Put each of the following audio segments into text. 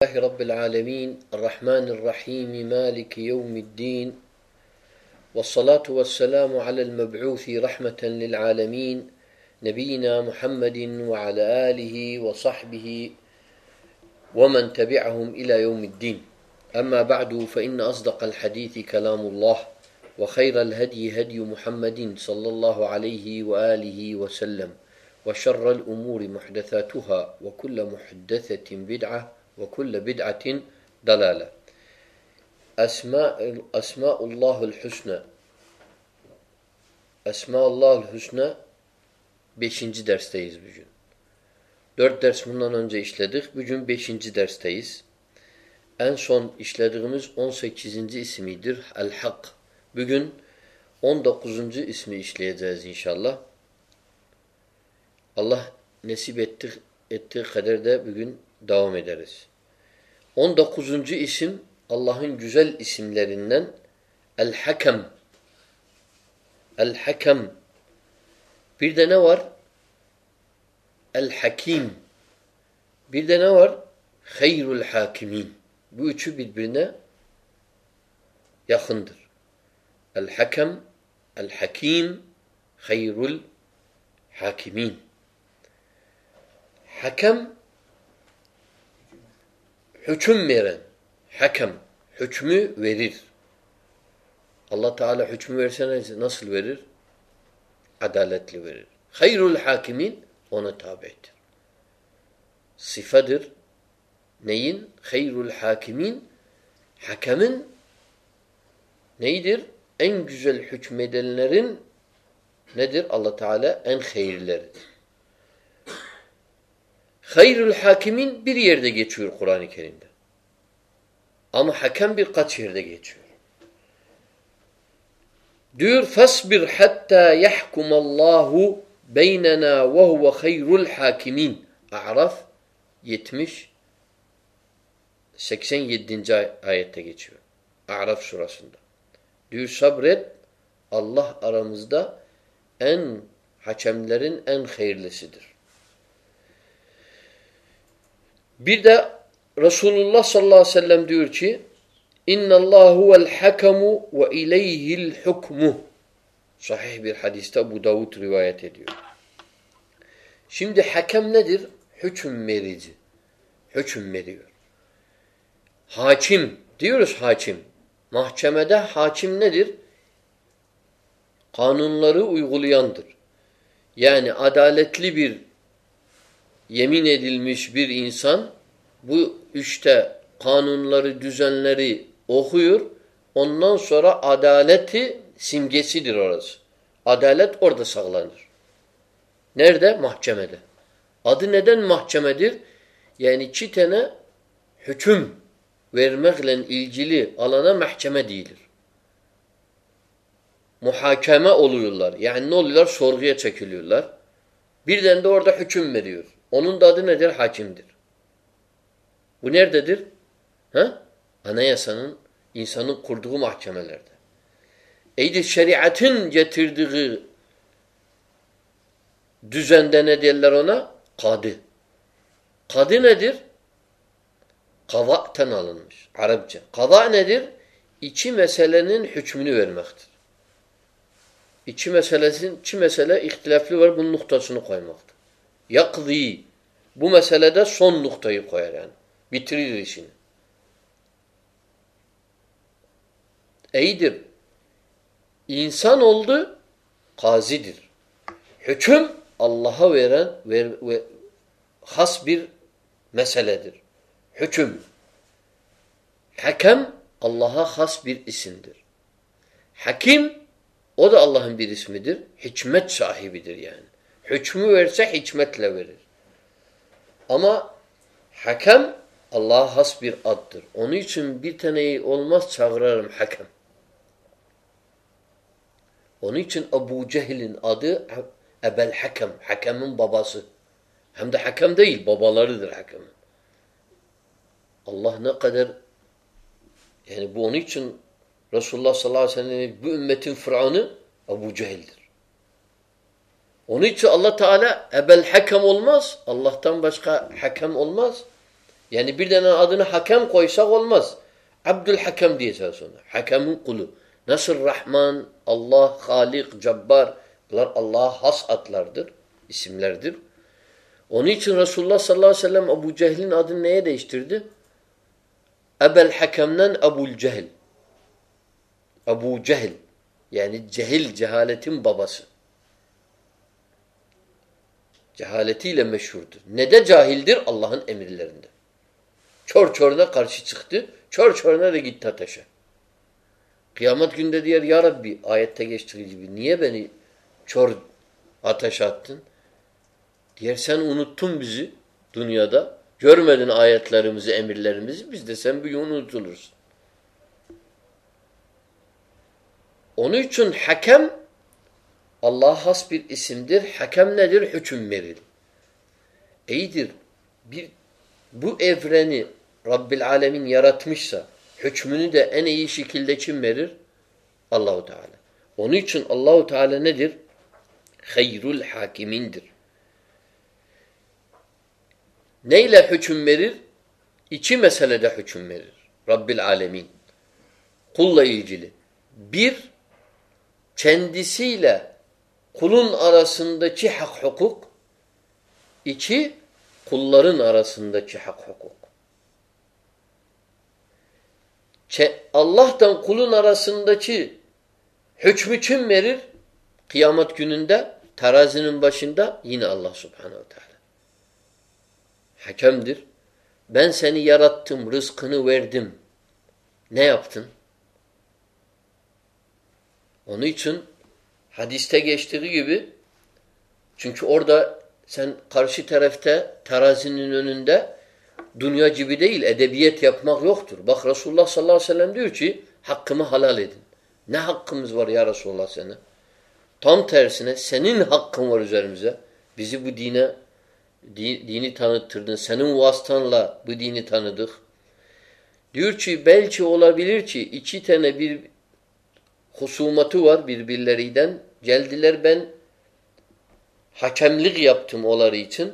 لله رب العالمين الرحمن الرحيم مالك يوم الدين والصلاة والسلام على المبعوث رحمة للعالمين نبينا محمد وعلى آله وصحبه ومن تبعهم إلى يوم الدين. أما بعد فإن أصدق الحديث كلام الله وخير الهدي هدي محمد صلى الله عليه وآله وسلم وشر الأمور محدثاتها وكل محدثة بدعة ve kulle bid'atin dalale. Esma Esmaullahul Husna. Esmaullahul Husna 5. dersteyiz bugün. 4 ders bundan önce işledik. Bugün 5. dersteyiz. En son işlediğimiz 18. ismidir El-Hak. Bugün 19. ismi işleyeceğiz inşallah. Allah nesip ettik, ettiği kadar da bugün devam ederiz. 19. isim Allah'ın güzel isimlerinden El-Hakem. El-Hakem. Bir de ne var? El-Hakim. Bir de ne var? Hayrul Hakimin. Bu üçü birbirine yakındır. El-Hakem, El-Hakim, Hayrul Hakimin. Hakem hüküm veren. Hakem hükmü verir. Allah Teala hükmü versene nasıl verir? Adaletli verir. Hayrul hakimin ona tabi'dir. Sıfadır. Neyin? Hayrul hakimin hakemin neydir? En güzel hükmedenlerin nedir? Allah Teala en hayırleridir. Hayrul hakimin bir yerde geçiyor Kur'an-ı Kerim'de. Ama hakem birkaç yerde geçiyor. Diyor fasbir hatta yahkumallahu beynena ve huve hayrul hakimin. A'raf 70 87. ayette geçiyor. A'raf surasında. Diyor sabret Allah aramızda en hakemlerin en hayırlısıdır. Bir de Resulullah sallallahu aleyhi ve sellem diyor ki huvel hakemu ve ileyhil hukmu. Sahih bir hadiste Ebu Davud rivayet ediyor. Şimdi hakem nedir? Hüküm verici. Hüküm veriyor. Hakim diyoruz hakim. Mahkemede hakim nedir? Kanunları uygulayandır. Yani adaletli bir yemin edilmiş bir insan bu işte kanunları, düzenleri okuyor. Ondan sonra adaleti simgesidir orası. Adalet orada sağlanır. Nerede? Mahkemede. Adı neden mahkemedir? Yani iki tane hüküm vermekle ilgili alana mahkeme değildir. Muhakeme oluyorlar. Yani ne oluyorlar? Sorguya çekiliyorlar. Birden de orada hüküm veriyor. Onun da adı nedir? Hakimdir. Bu nerededir? Ha? Anayasanın, insanın kurduğu mahkemelerde. Eydi şeriatın getirdiği düzende ne derler ona? Kadı. Kadı nedir? Kavaktan alınmış. Arapça. Kava nedir? İki meselenin hükmünü vermektir. İki meselesin, iki mesele ihtilaflı var. Bunun noktasını koymaktır. Yakzi. Bu meselede son noktayı koyar yani. Bitirir işini. İyidir. İnsan oldu, kazidir. Hüküm Allah'a veren ver, ve has bir meseledir. Hüküm. Hakem Allah'a has bir isimdir. Hakim o da Allah'ın bir ismidir. Hikmet sahibidir yani. Hükmü verse hikmetle verir. Ama hakem Allah'a has bir addır. Onun için bir taneyi olmaz çağırırım hakem. Onun için Ebu Cehil'in adı Ebel Hakem. Hakemin babası. Hem de hakem değil, babalarıdır hakemin. Allah ne kadar yani bu onun için Resulullah sallallahu aleyhi ve sellem bu ümmetin Fıraun'u Ebu Cehil'dir. Onun için Allah Teala ebel hakem olmaz. Allah'tan başka hakem olmaz. Yani bir tane adını hakem koysak olmaz. Abdülhakem diyeceğiz ona. Hakemin kulu. Nasıl Rahman, Allah, Halik, Cabbar. Bunlar Allah'a has adlardır, isimlerdir. Onun için Resulullah sallallahu aleyhi ve sellem Ebu Cehil'in adını neye değiştirdi? Ebel Hakem'den Ebul Cehil. Ebu Cehil. Yani cehil, cehaletin babası. Cehaletiyle meşhurdur. Ne de cahildir? Allah'ın emirlerinde. Çor çoruna karşı çıktı. Çor çoruna da gitti ateşe. Kıyamet günde diyor ya Rabbi ayette geçtiği gibi niye beni çor ateş attın? Diğer sen unuttun bizi dünyada. Görmedin ayetlerimizi, emirlerimizi. Biz de sen bir unutulursun. Onun için hakem Allah'a has bir isimdir. Hakem nedir? Hüküm verir. İyidir. Bir, bu evreni Rabbil Alemin yaratmışsa hükmünü de en iyi şekilde kim verir? Allahu Teala. Onun için Allahu Teala nedir? Hayrul hakimindir. Neyle hüküm verir? İki meselede hüküm verir. Rabbil Alemin. Kulla ilgili. Bir, kendisiyle kulun arasındaki hak hukuk. İki, kulların arasındaki hak hukuk. Allah'tan kulun arasındaki hükmü kim verir? Kıyamet gününde terazinin başında yine Allah subhanehu teala. Hakemdir. Ben seni yarattım, rızkını verdim. Ne yaptın? Onun için hadiste geçtiği gibi çünkü orada sen karşı tarafta terazinin önünde dünya gibi değil edebiyet yapmak yoktur. Bak Resulullah sallallahu aleyhi ve sellem diyor ki hakkımı halal edin. Ne hakkımız var ya Resulullah sana? Tam tersine senin hakkın var üzerimize. Bizi bu dine dini tanıttırdın. Senin vasıtanla bu dini tanıdık. Diyor ki belki olabilir ki iki tane bir husumatı var birbirlerinden. Geldiler ben hakemlik yaptım onları için.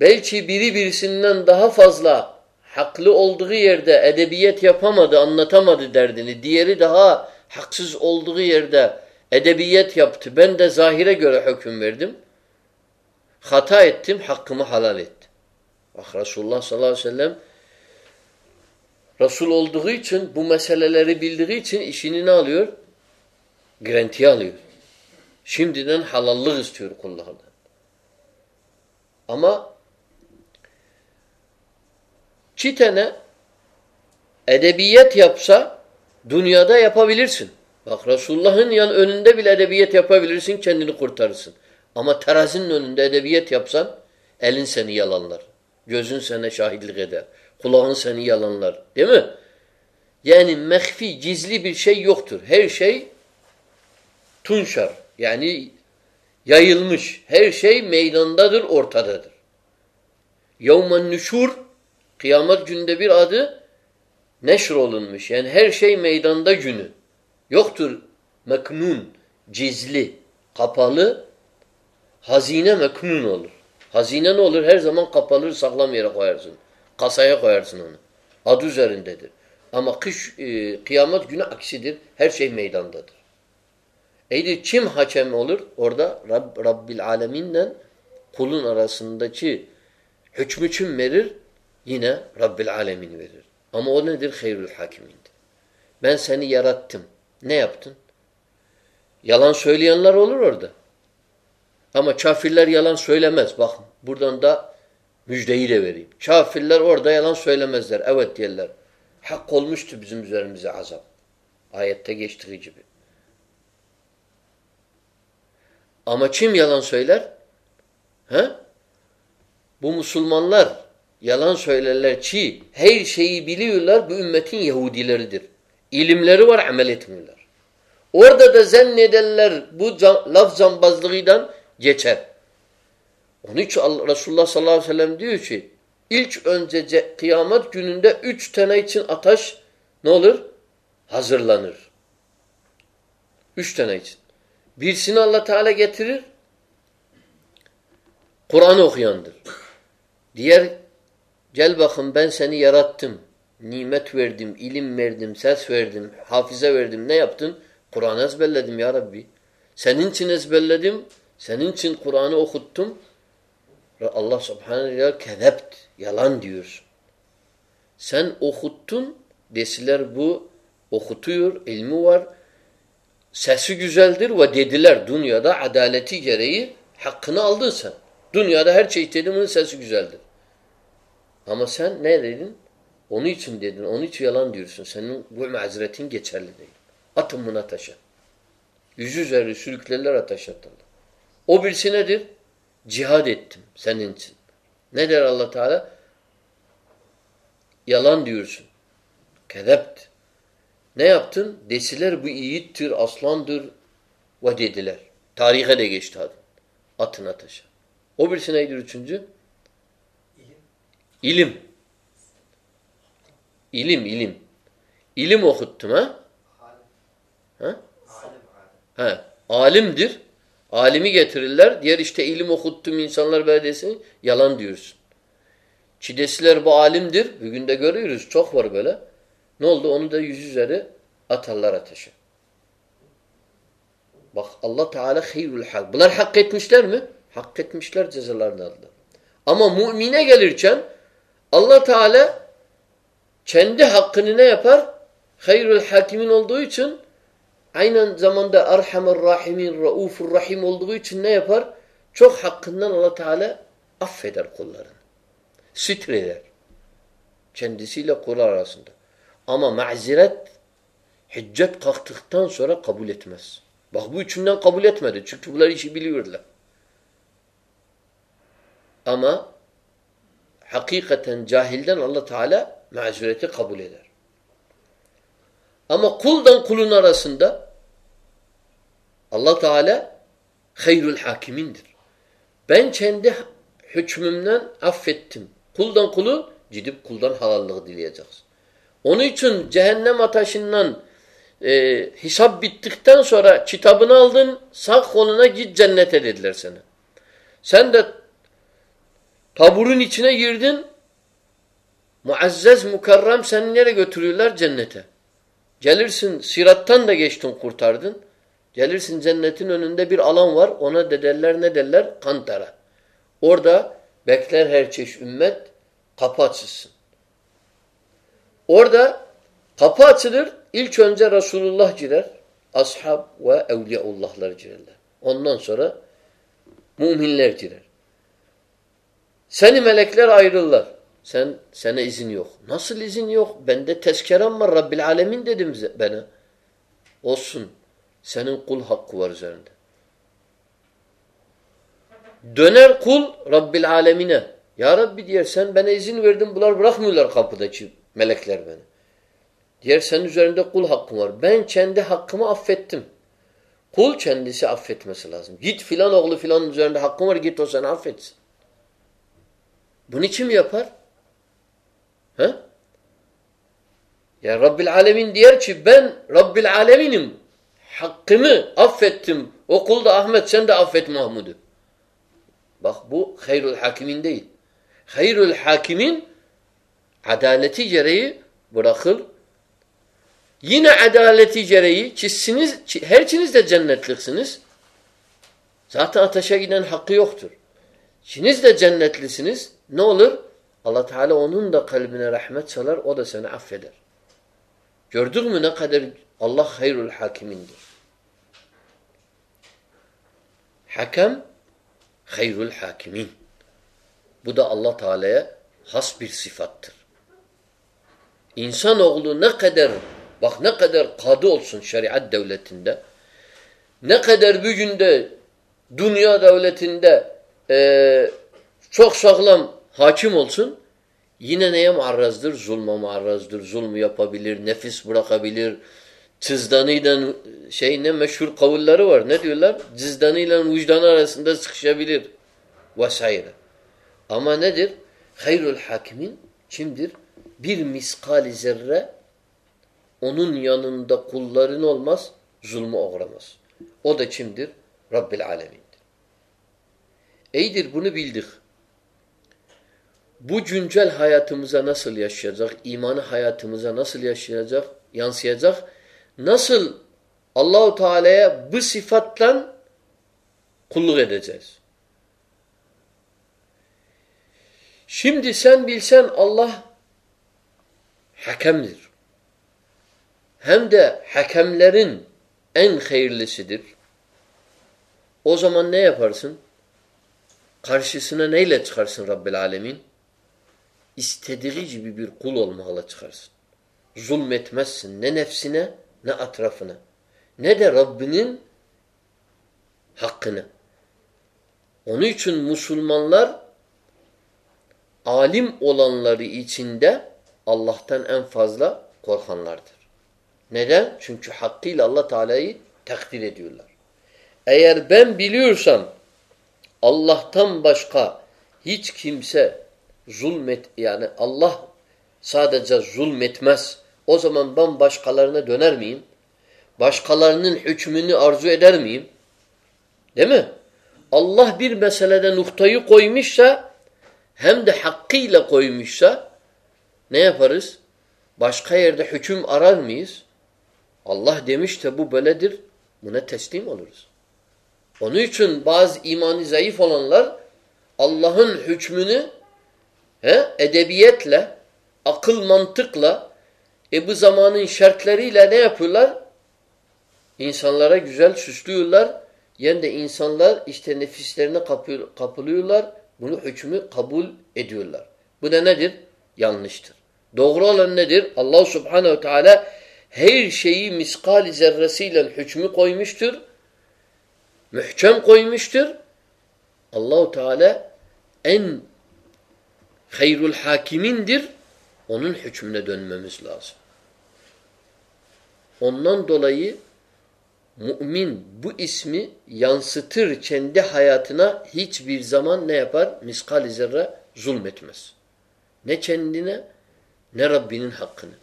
Belki biri birisinden daha fazla haklı olduğu yerde edebiyet yapamadı, anlatamadı derdini. Diğeri daha haksız olduğu yerde edebiyet yaptı. Ben de zahire göre hüküm verdim. Hata ettim, hakkımı halal ettim. Bak Resulullah sallallahu aleyhi ve sellem Resul olduğu için, bu meseleleri bildiği için işini ne alıyor? Garantiye alıyor. Şimdiden halallık istiyor kullardan. Ama iki tane edebiyet yapsa dünyada yapabilirsin. Bak Resulullah'ın yan önünde bile edebiyet yapabilirsin, kendini kurtarırsın. Ama terazinin önünde edebiyet yapsan elin seni yalanlar. Gözün sana şahitlik eder. Kulağın seni yalanlar. Değil mi? Yani mehfi, gizli bir şey yoktur. Her şey tunşar. Yani yayılmış. Her şey meydandadır, ortadadır. Yevmen nüşur kıyamet günde bir adı neşr olunmuş. Yani her şey meydanda günü. Yoktur meknun, gizli, kapalı, hazine meknun olur. Hazine ne olur? Her zaman kapalı, saklam yere koyarsın. Kasaya koyarsın onu. Adı üzerindedir. Ama kış, e, kıyamet günü aksidir. Her şey meydandadır. Eydir kim hakem olur? Orada Rab, Rabbil Alemin'le kulun arasındaki hükmü kim verir? Yine Rabbil Alemin verir. Ama o nedir? Hayrül hakimindir. Ben seni yarattım. Ne yaptın? Yalan söyleyenler olur orada. Ama kafirler yalan söylemez. Bak buradan da müjdeyi de vereyim. Kafirler orada yalan söylemezler. Evet diyorlar. Hak olmuştu bizim üzerimize azap. Ayette geçtiği gibi. Ama kim yalan söyler? He? Bu Müslümanlar yalan söylerler ki her şeyi biliyorlar bu ümmetin Yahudileridir. İlimleri var amel etmiyorlar. Orada da zannederler bu laf zambazlığından geçer. Onun için Resulullah sallallahu aleyhi ve sellem diyor ki ilk önce kıyamet gününde üç tane için ateş ne olur? Hazırlanır. Üç tane için. Birisini Allah Teala getirir. Kur'an okuyandır. Diğer Gel bakın ben seni yarattım. Nimet verdim, ilim verdim, ses verdim, hafize verdim. Ne yaptın? Kur'an ezberledim ya Rabbi. Senin için ezberledim. Senin için Kur'an'ı okuttum. Allah subhanahu ve kezept. Yalan diyorsun. Sen okuttun. Desiler bu okutuyor, ilmi var. Sesi güzeldir ve dediler dünyada adaleti gereği hakkını aldın sen. Dünyada her şey dediğinin sesi güzeldir. Ama sen ne dedin? Onun için dedin. Onun için yalan diyorsun. Senin bu mazeretin geçerli değil. Atın bunu ateşe. Yüzü üzeri sürüklerler ateş atırlar. O birisi nedir? Cihad ettim senin için. Ne der allah Teala? Yalan diyorsun. Kedept. Ne yaptın? Desiler bu yiğittir, aslandır ve dediler. Tarihe de geçti adı. Atın ateşe. O birisi neydir üçüncü? İlim. İlim, ilim. İlim okuttum ha? Ha? Ha. Alimdir. Alimi getirirler. Diğer işte ilim okuttum insanlar belediyesi. Yalan diyorsun. Çidesiler bu alimdir. Bugün de görüyoruz. Çok var böyle. Ne oldu? Onu da yüz üzeri atarlar ateşe. Bak Allah Teala hayrul hak. Bunlar hak etmişler mi? Hak etmişler cezalarını aldılar. Ama mümine gelirken Allah Teala kendi hakkını ne yapar? Hayrul hakimin olduğu için aynı zamanda Erhamer Rahimin, Raufur Rahim olduğu için ne yapar? Çok hakkından Allah Teala affeder kullarını. Sitreder. Kendisiyle kullar arasında. Ama maziret hüccet kalktıktan sonra kabul etmez. Bak bu üçünden kabul etmedi. Çünkü bunlar işi biliyorlar. Ama hakikaten cahilden Allah Teala mazureti kabul eder. Ama kuldan kulun arasında Allah Teala hayrul hakimindir. Ben kendi hükmümden affettim. Kuldan kulu gidip kuldan halallığı dileyeceksin. Onun için cehennem ateşinden e, hesap bittikten sonra kitabını aldın sağ koluna git cennete dediler sana. Sen de taburun içine girdin muazzez mukarrem seni nereye götürüyorlar? Cennete. Gelirsin sirattan da geçtin kurtardın. Gelirsin cennetin önünde bir alan var. Ona dederler ne derler? Kantara. Orada bekler her çeşit ümmet kapı açılsın. Orada kapı açılır. İlk önce Resulullah girer. Ashab ve evliyaullahlar girerler. Ondan sonra müminler girer. Seni melekler ayrılırlar. Sen sana izin yok. Nasıl izin yok? Bende tezkerem var. Rabbil alemin dedim bana. Olsun. Senin kul hakkı var üzerinde. Döner kul Rabbil alemine. Ya Rabbi diyor sen bana izin verdin. Bunlar bırakmıyorlar kapıdaki melekler beni. Diğer senin üzerinde kul hakkın var. Ben kendi hakkımı affettim. Kul kendisi affetmesi lazım. Git filan oğlu filan üzerinde hakkın var git o seni affetsin. Bunu kim yapar? He? Ya Rabbil Alemin diyor ki ben Rabbil Aleminim. Hakkımı affettim. O kul da Ahmet sen de affet Mahmud'u. Bak bu hayrul hakimin değil. Hayrul hakimin adaleti gereği bırakır. Yine adaleti gereği ki siz, her de cennetliksiniz. Zaten ateşe giden hakkı yoktur. İkiniz de cennetlisiniz. Ne olur? Allah Teala onun da kalbine rahmet salar, o da seni affeder. Gördün mü ne kadar Allah hayrul hakimindir. Hakem hayrul hakimin. Bu da Allah Teala'ya has bir sıfattır. İnsanoğlu ne kadar bak ne kadar kadı olsun şeriat devletinde ne kadar bir günde dünya devletinde e, çok sağlam hakim olsun yine neye muarrazdır? Zulma muarrazdır. Zulmü yapabilir, nefis bırakabilir. Cızdanıyla şey ne meşhur kavulları var. Ne diyorlar? Cızdanıyla vicdanı arasında sıkışabilir. Vesaire. Ama nedir? Hayrul hakimin kimdir? Bir miskali zerre onun yanında kulların olmaz, zulmü uğramaz. O da kimdir? Rabbil alemindir. Eydir bunu bildik. bu güncel hayatımıza nasıl yaşayacak? İmanı hayatımıza nasıl yaşayacak? Yansıyacak? Nasıl Allahu Teala'ya bu sıfatla kulluk edeceğiz? Şimdi sen bilsen Allah hakemdir. Hem de hakemlerin en hayırlısıdır. O zaman ne yaparsın? Karşısına neyle çıkarsın Rabbil Alemin? İstediği gibi bir kul olmakla çıkarsın. Zulmetmezsin ne nefsine ne atrafına. Ne de Rabbinin hakkını. Onun için Müslümanlar alim olanları içinde Allah'tan en fazla korkanlardır. Neden? Çünkü hakkıyla Allah Teala'yı takdir ediyorlar. Eğer ben biliyorsam Allah'tan başka hiç kimse zulmet yani Allah sadece zulmetmez. O zaman ben başkalarına döner miyim? Başkalarının hükmünü arzu eder miyim? Değil mi? Allah bir meselede noktayı koymuşsa hem de hakkıyla koymuşsa ne yaparız? Başka yerde hüküm arar mıyız? Allah demiş de bu böyledir. Buna teslim oluruz. Onun için bazı imanı zayıf olanlar Allah'ın hükmünü he, edebiyetle, akıl mantıkla, e bu zamanın şartlarıyla ne yapıyorlar? İnsanlara güzel süslüyorlar. Yani de insanlar işte nefislerine kapılıyorlar. Bunu hükmü kabul ediyorlar. Bu da nedir? Yanlıştır. Doğru olan nedir? Allah subhanehu teala her şeyi miskal zerresiyle hükmü koymuştur. Mühkem koymuştur. Allahu Teala en hayrul hakimindir. Onun hükmüne dönmemiz lazım. Ondan dolayı mümin bu ismi yansıtır kendi hayatına hiçbir zaman ne yapar? Miskal zerre zulmetmez. Ne kendine ne Rabbinin hakkını.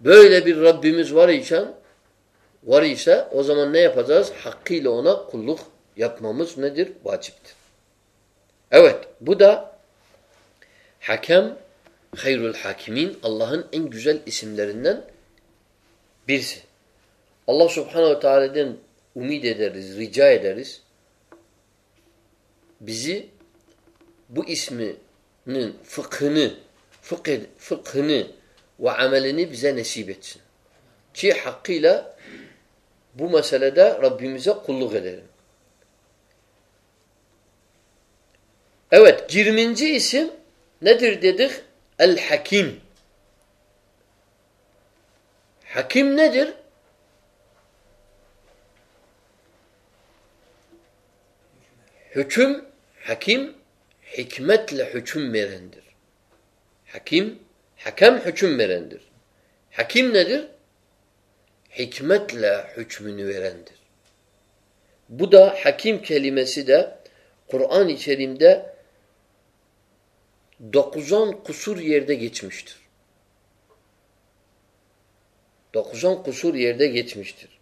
Böyle bir Rabbimiz var ise var ise o zaman ne yapacağız? Hakkıyla ona kulluk yapmamız nedir? Vaciptir. Evet bu da hakem hayrul hakimin Allah'ın en güzel isimlerinden birisi. Allah subhanehu teala'dan umid ederiz, rica ederiz. Bizi bu isminin fıkhını, fıkh, fıkhını ve amelini bize nasip etsin. Ki hakkıyla bu meselede Rabbimize kulluk edelim. Evet, 20. isim nedir dedik? El-Hakim. Hakim nedir? Hüküm, hakim, hikmetle hüküm verendir. Hakim, hakem hüküm verendir. Hakim nedir? Hikmetle hükmünü verendir. Bu da hakim kelimesi de Kur'an-ı Kerim'de dokuzan kusur yerde geçmiştir. Dokuzan kusur yerde geçmiştir.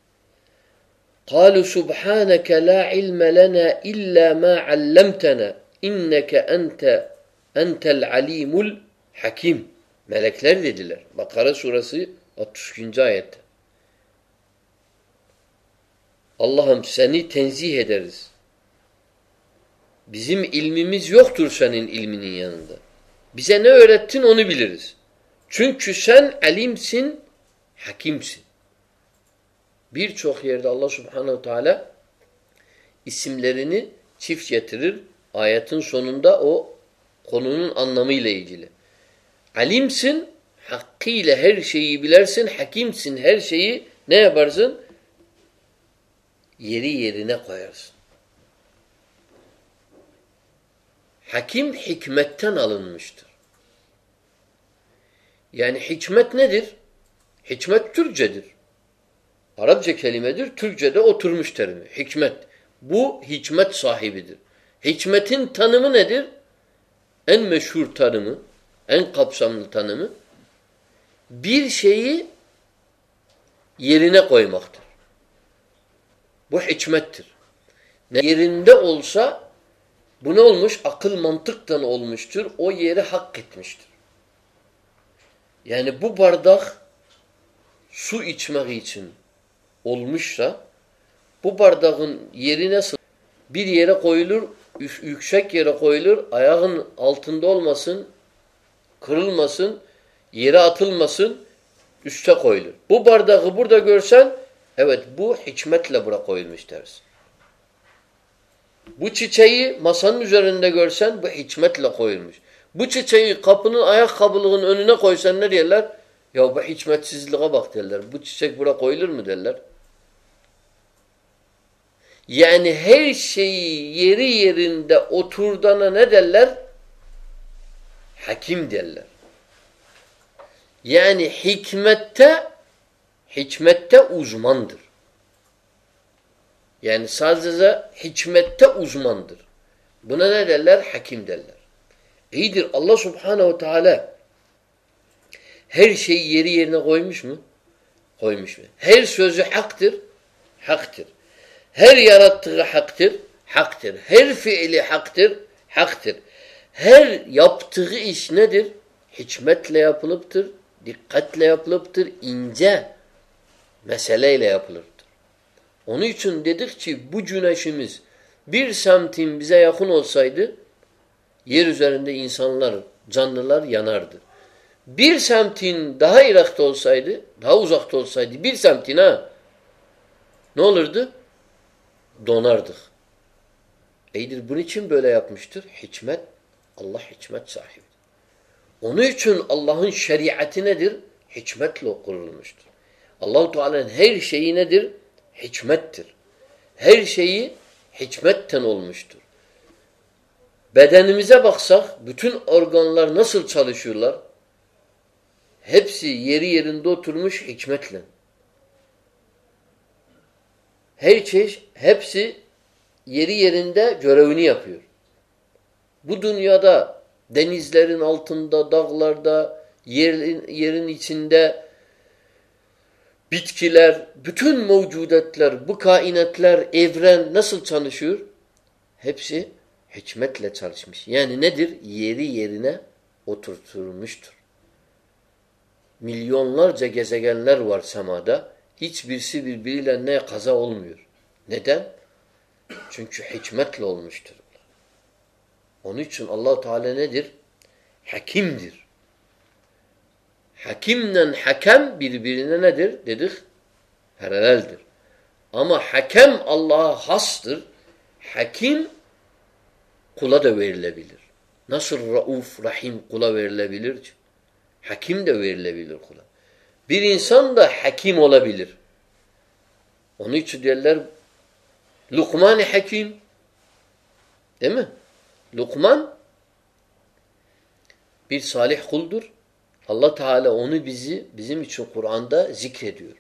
قالوا سبحانك لا علم لنا إلا ما علمتنا İnneke ente entel alimul hakim. Melekler dediler. Bakara surası 62. ayette. Allah'ım seni tenzih ederiz. Bizim ilmimiz yoktur senin ilminin yanında. Bize ne öğrettin onu biliriz. Çünkü sen alimsin, hakimsin. Birçok yerde Allah subhanehu teala isimlerini çift getirir. Ayetin sonunda o konunun anlamıyla ilgili. Alimsin, hakkıyla her şeyi bilersin, hakimsin, her şeyi ne yaparsın? Yeri yerine koyarsın. Hakim hikmetten alınmıştır. Yani hikmet nedir? Hikmet Türkçedir. Arapça kelimedir. Türkçe'de oturmuş terimi. Hikmet. Bu hikmet sahibidir. Hikmetin tanımı nedir? En meşhur tanımı, en kapsamlı tanımı bir şeyi yerine Bu ne olmuş? Akıl mantıktan olmuştur. O yeri hak etmiştir. Yani bu bardak su içmek için olmuşsa bu bardağın yeri nasıl? Bir yere koyulur, yüksek yere koyulur, ayağın altında olmasın, kırılmasın, yere atılmasın, üste koyulur. Bu bardağı burada görsen, evet bu hikmetle bura koyulmuş deriz. Bu çiçeği masanın üzerinde görsen bu hikmetle koyulmuş. Bu çiçeği kapının ayakkabılığın önüne koysan ne derler? Ya bu hikmetsizliğe bak derler. Bu çiçek bura koyulur mu derler. Yani her şeyi yeri yerinde oturdana ne derler? Hakim derler. Yani hikmette hikmette uzmandır. Yani sadece hikmette uzmandır. Buna ne derler? Hakim derler. İyidir. Allah subhanehu teala her şeyi yeri yerine koymuş mu? Koymuş mu? Her sözü haktır. Haktır. Her yarattığı haktır. Haktır. Her fiili haktır. Haktır. Her yaptığı iş nedir? Hikmetle yapılıptır. Dikkatle yapılıptır. ince meseleyle yapılırdır. Onun için dedik ki bu güneşimiz bir semtin bize yakın olsaydı yer üzerinde insanlar, canlılar yanardı. Bir semtin daha irakta olsaydı, daha uzakta olsaydı bir semtin ha ne olurdu? Donardık. Eydir bunun için böyle yapmıştır? Hikmet, Allah hikmet sahibi. Onun için Allah'ın şeriatı nedir? Hikmetle kurulmuştur. Allahu Teala'nın her şeyi nedir? Hikmettir. Her şeyi hikmetten olmuştur. Bedenimize baksak bütün organlar nasıl çalışıyorlar? Hepsi yeri yerinde oturmuş hikmetle. Her çeşit hepsi yeri yerinde görevini yapıyor. Bu dünyada denizlerin altında, dağlarda, yerin, yerin içinde bitkiler, bütün mevcudetler, bu kainatlar, evren nasıl çalışıyor? Hepsi hikmetle çalışmış. Yani nedir? Yeri yerine oturtulmuştur. Milyonlarca gezegenler var semada. Hiçbirisi birbiriyle ne kaza olmuyor. Neden? Çünkü hikmetle olmuştur. Onun için allah Teala nedir? Hakimdir. Hakimle hakem birbirine nedir? Dedik. Paraleldir. Ama hakem Allah'a hastır. Hakim kula da verilebilir. Nasıl rauf, rahim kula verilebilir? Hakim de verilebilir kula. Bir insan da hakim olabilir. Onun için derler Lukman-ı Hakim. Değil mi? Lukman bir salih kuldur. Allah Teala onu bizi bizim için Kur'an'da zikrediyor.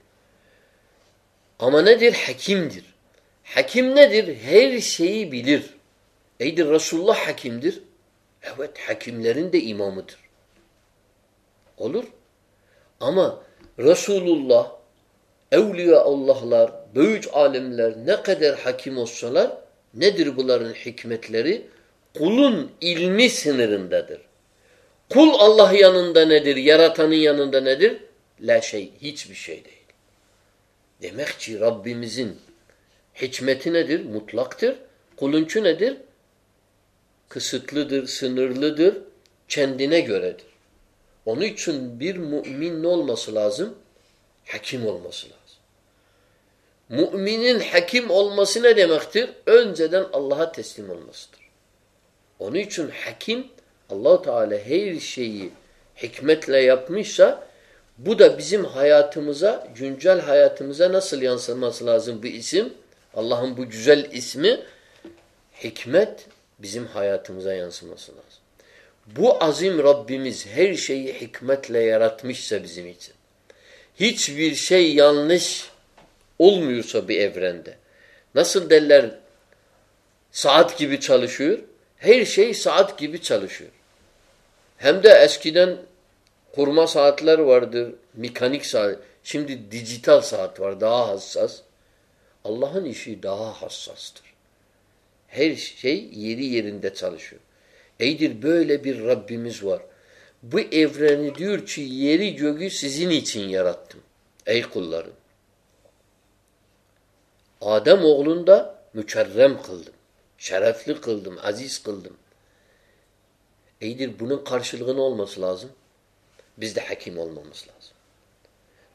Ama nedir? Hakimdir. Hakim nedir? Her şeyi bilir. Eydir Resulullah hakimdir. Evet hakimlerin de imamıdır. Olur. Ama Resulullah, Evliya Allah'lar, büyük alimler ne kadar hakim olsalar nedir bunların hikmetleri? Kulun ilmi sınırındadır. Kul Allah yanında nedir? Yaratanın yanında nedir? La şey, hiçbir şey değil. Demek ki Rabbimizin hikmeti nedir? Mutlaktır. Kulunçu nedir? Kısıtlıdır, sınırlıdır, kendine göredir. Onun için bir mümin ne olması lazım? Hakim olması lazım. Müminin hakim olması ne demektir? Önceden Allah'a teslim olmasıdır. Onun için hakim allah Teala her şeyi hikmetle yapmışsa bu da bizim hayatımıza, güncel hayatımıza nasıl yansıması lazım bu isim? Allah'ın bu güzel ismi hikmet bizim hayatımıza yansıması lazım. Bu azim Rabbimiz her şeyi hikmetle yaratmışsa bizim için. Hiçbir şey yanlış olmuyorsa bir evrende. Nasıl derler saat gibi çalışıyor? Her şey saat gibi çalışıyor. Hem de eskiden kurma saatler vardır, mekanik saat. Şimdi dijital saat var, daha hassas. Allah'ın işi daha hassastır. Her şey yeri yerinde çalışıyor. Eydir böyle bir Rabbimiz var. Bu evreni diyor ki yeri göğü sizin için yarattım. Ey kullarım. Adem oğlunda mükerrem kıldım. Şerefli kıldım, aziz kıldım. Eydir bunun karşılığını olması lazım. Biz de hakim olmamız lazım.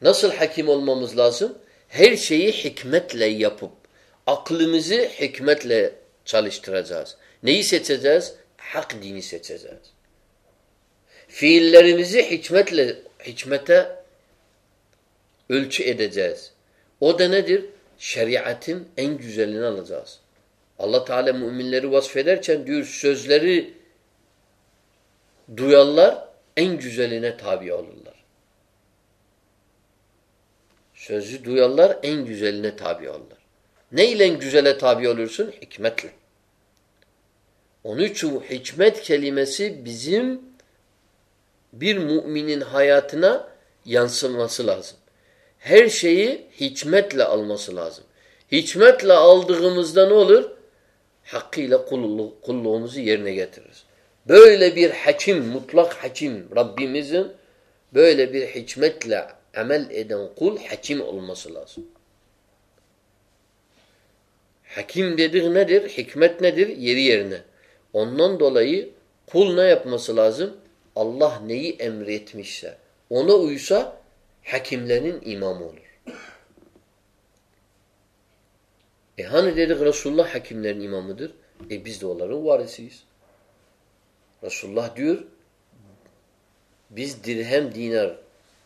Nasıl hakim olmamız lazım? Her şeyi hikmetle yapıp aklımızı hikmetle çalıştıracağız. Neyi seçeceğiz? Hak dini seçeceğiz. Fiillerimizi hikmetle hikmete ölçü edeceğiz. O da nedir? Şeriatın en güzelini alacağız. Allah Teala müminleri vasfederken diyor sözleri duyarlar en güzeline tabi olurlar. Sözü duyarlar en güzeline tabi olurlar. Ne ile güzele tabi olursun? Hikmetle. Onun için hikmet kelimesi bizim bir müminin hayatına yansıması lazım. Her şeyi hikmetle alması lazım. Hikmetle aldığımızda ne olur? Hakkıyla kulluğumuzu yerine getiririz. Böyle bir hakim, mutlak hakim Rabbimizin böyle bir hikmetle amel eden kul hakim olması lazım. Hakim dedik nedir? Hikmet nedir? Yeri yerine. Ondan dolayı kul ne yapması lazım? Allah neyi emretmişse, ona uysa hakimlerin imamı olur. E hani dedik Resulullah hakimlerin imamıdır? E biz de onların varisiyiz. Resulullah diyor biz dirhem dinar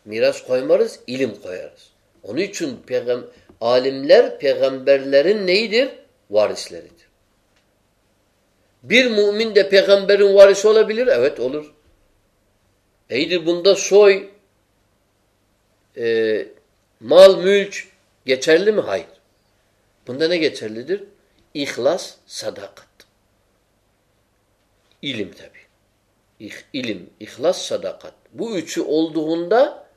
miras koymarız, ilim koyarız. Onun için peygam alimler peygamberlerin neyidir? Varisleridir. Bir mümin de peygamberin varisi olabilir. Evet olur. Eydir bunda soy, e, mal, mülk geçerli mi? Hayır. Bunda ne geçerlidir? İhlas, sadakat. İlim tabi. İlim, ihlas, sadakat. Bu üçü olduğunda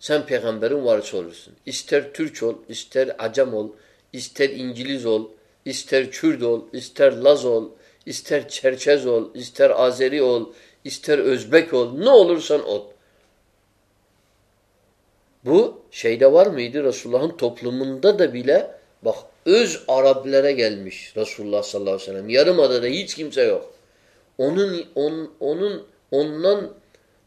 sen peygamberin varisi olursun. İster Türk ol, ister Acam ol, ister İngiliz ol, ister Kürt ol, ister Laz ol, ister Çerçez ol, ister Azeri ol, ister Özbek ol, ne olursan ol. Bu şeyde var mıydı? Resulullah'ın toplumunda da bile bak öz Arablere gelmiş Resulullah sallallahu aleyhi ve sellem. Yarımada'da hiç kimse yok. Onun on, onun ondan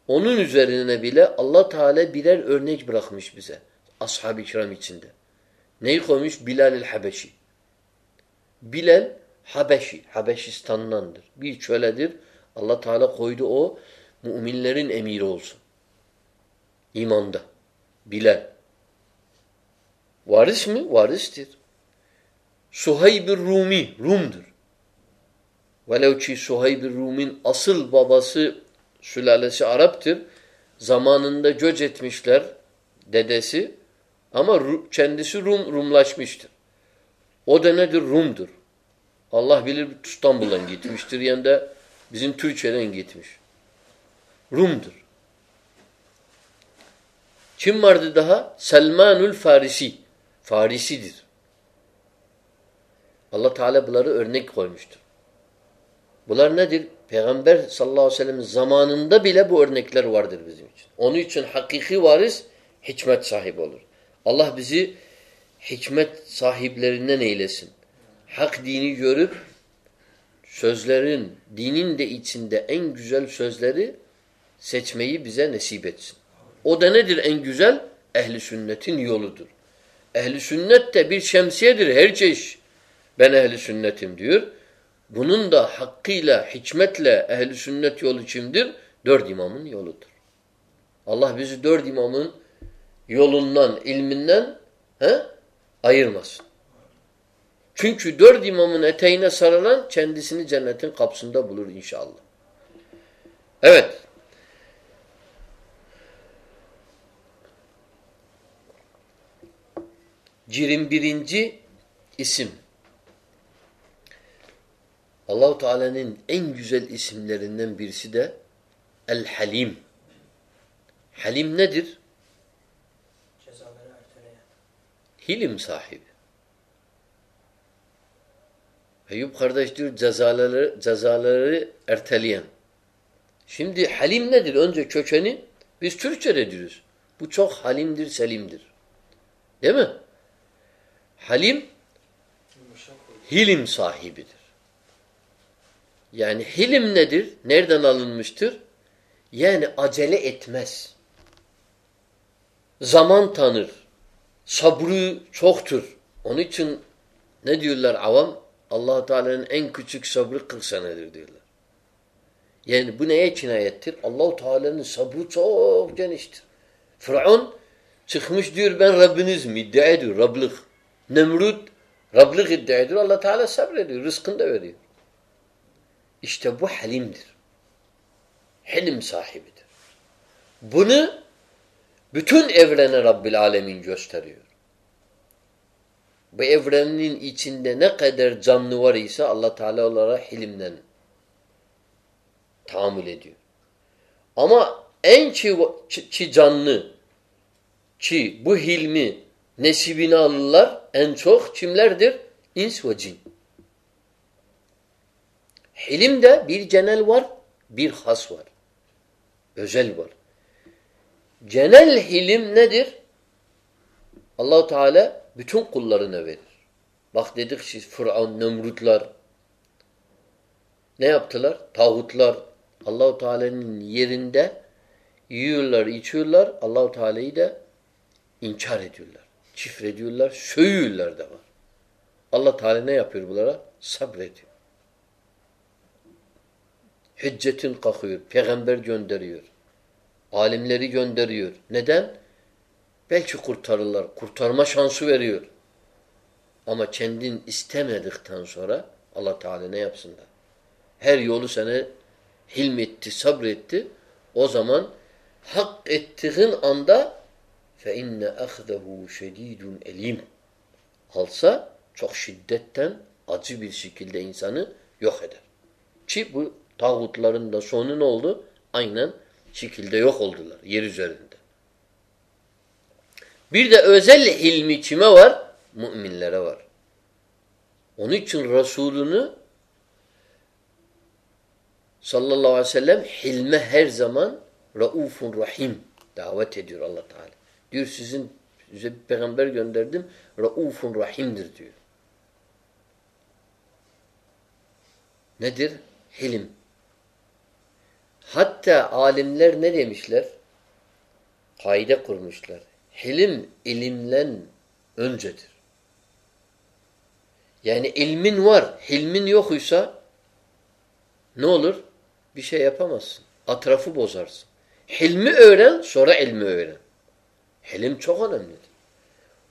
onun üzerine bile Allah Teala birer örnek bırakmış bize. Ashab-ı kiram içinde. Neyi koymuş? Bilal-i Habeşi. Bilal Habeşi. Habeşistan'dandır. Bir çöledir. Allah Teala koydu o müminlerin emiri olsun. İmanda. Bilal. Varis mi? Varistir. Suheyb-i Rumi. Rum'dur. Velev ki Suheyb-i Rum'in asıl babası sülalesi Arap'tır. Zamanında göç etmişler dedesi ama kendisi Rum Rumlaşmıştır. O da nedir? Rum'dur. Allah bilir İstanbul'dan gitmiştir yani bizim Türkiye'den gitmiş. Rum'dur. Kim vardı daha? Selmanül Farisi. Farisidir. Allah Teala bunları örnek koymuştur. Bunlar nedir? Peygamber sallallahu aleyhi ve sellem zamanında bile bu örnekler vardır bizim için. Onun için hakiki varis hikmet sahibi olur. Allah bizi hikmet sahiplerinden eylesin. Hak dini görüp sözlerin, dinin de içinde en güzel sözleri seçmeyi bize nasip etsin. O da nedir en güzel? Ehli sünnetin yoludur. Ehli sünnet de bir şemsiyedir her çeşit. Ben ehli sünnetim diyor. Bunun da hakkıyla, hikmetle ehli sünnet yolu kimdir? Dört imamın yoludur. Allah bizi dört imamın yolundan, ilminden he, ayırmasın. Çünkü dört imamın eteğine sarılan kendisini cennetin kapısında bulur inşallah. Evet. Cirin birinci isim. Allahu Teala'nın en güzel isimlerinden birisi de El Halim. Halim nedir? Hilim sahibi. Eyüp kardeş diyor cezaları, cezaları erteleyen. Şimdi halim nedir? Önce kökeni biz Türkçe'de diyoruz. Bu çok halimdir, selimdir. Değil mi? Halim hilim sahibidir. Yani hilim nedir? Nereden alınmıştır? Yani acele etmez. Zaman tanır. Sabrı çoktur. Onun için ne diyorlar avam? Allah Teala'nın en küçük sabrı 40 senedir diyorlar. Yani bu neye kinayettir? Allahu Teala'nın sabrı çok geniştir. Firavun çıkmış diyor ben Rabbinizim iddia ediyor. Rablık. Nemrut Rablık iddia ediyor. allah Teala sabrediyor. Rızkını da veriyor. İşte bu halimdir. Hilim sahibidir. Bunu bütün evrene Rabbil Alemin gösteriyor. Bu evrenin içinde ne kadar canlı var ise Allah Teala olarak hilimden tahammül ediyor. Ama en ki, ki canlı ki bu hilmi nesibini alırlar en çok kimlerdir? İns ve cin. Hilimde bir genel var, bir has var. Özel var. Genel hilim nedir? Allahu Teala bütün kullarına verir. Bak dedik siz Fıraun, Nemrutlar ne yaptılar? Tağutlar Allahu Teala'nın yerinde yiyorlar, içiyorlar. Allahu Teala'yı da inkar ediyorlar. Çifrediyorlar, söğüyorlar da var. Allah Teala ne yapıyor bunlara? Sabrediyor. Hüccetin kalkıyor. Peygamber gönderiyor. Alimleri gönderiyor. Neden? Belki kurtarırlar. Kurtarma şansı veriyor. Ama kendin istemedikten sonra Allah Teala ne yapsın da? Her yolu sana hilmetti, sabretti. O zaman hak ettiğin anda fe inne ahzehu şedidun elim. Alsa çok şiddetten acı bir şekilde insanı yok eder. Ki bu tağutların da sonu ne oldu? Aynen şekilde yok oldular yer üzerinde. Bir de özel ilmi kime var? Müminlere var. Onun için Resulünü sallallahu aleyhi ve sellem hilme her zaman raufun rahim davet ediyor Allah Teala. Diyor sizin size bir peygamber gönderdim raufun rahimdir diyor. Nedir? Hilim. Hatta alimler ne demişler? Kaide kurmuşlar. Hilim ilimlen öncedir. Yani ilmin var, hilmin yokuysa ne olur? Bir şey yapamazsın. Atrafı bozarsın. Hilmi öğren, sonra ilmi öğren. Hilim çok önemlidir.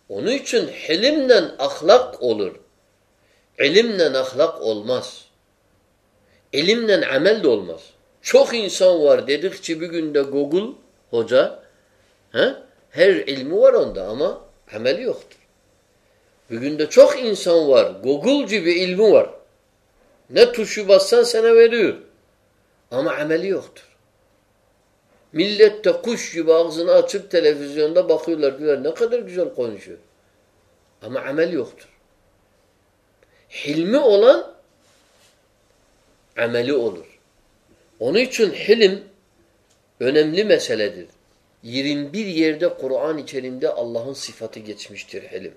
Onun için hilimle ahlak olur. İlimle ahlak olmaz. İlimle amel de olmaz. Çok insan var dedikçe bir günde Google hoca he, her ilmi var onda ama ameli yoktur. Bir günde çok insan var. Google gibi ilmi var. Ne tuşu bassan sana veriyor. Ama ameli yoktur. Millet de kuş gibi ağzını açıp televizyonda bakıyorlar diyorlar ne kadar güzel konuşuyor. Ama amel yoktur. Hilmi olan ameli olur. Onun için hilim önemli meseledir. 21 yerde Kur'an içerisinde Allah'ın sıfatı geçmiştir hilim.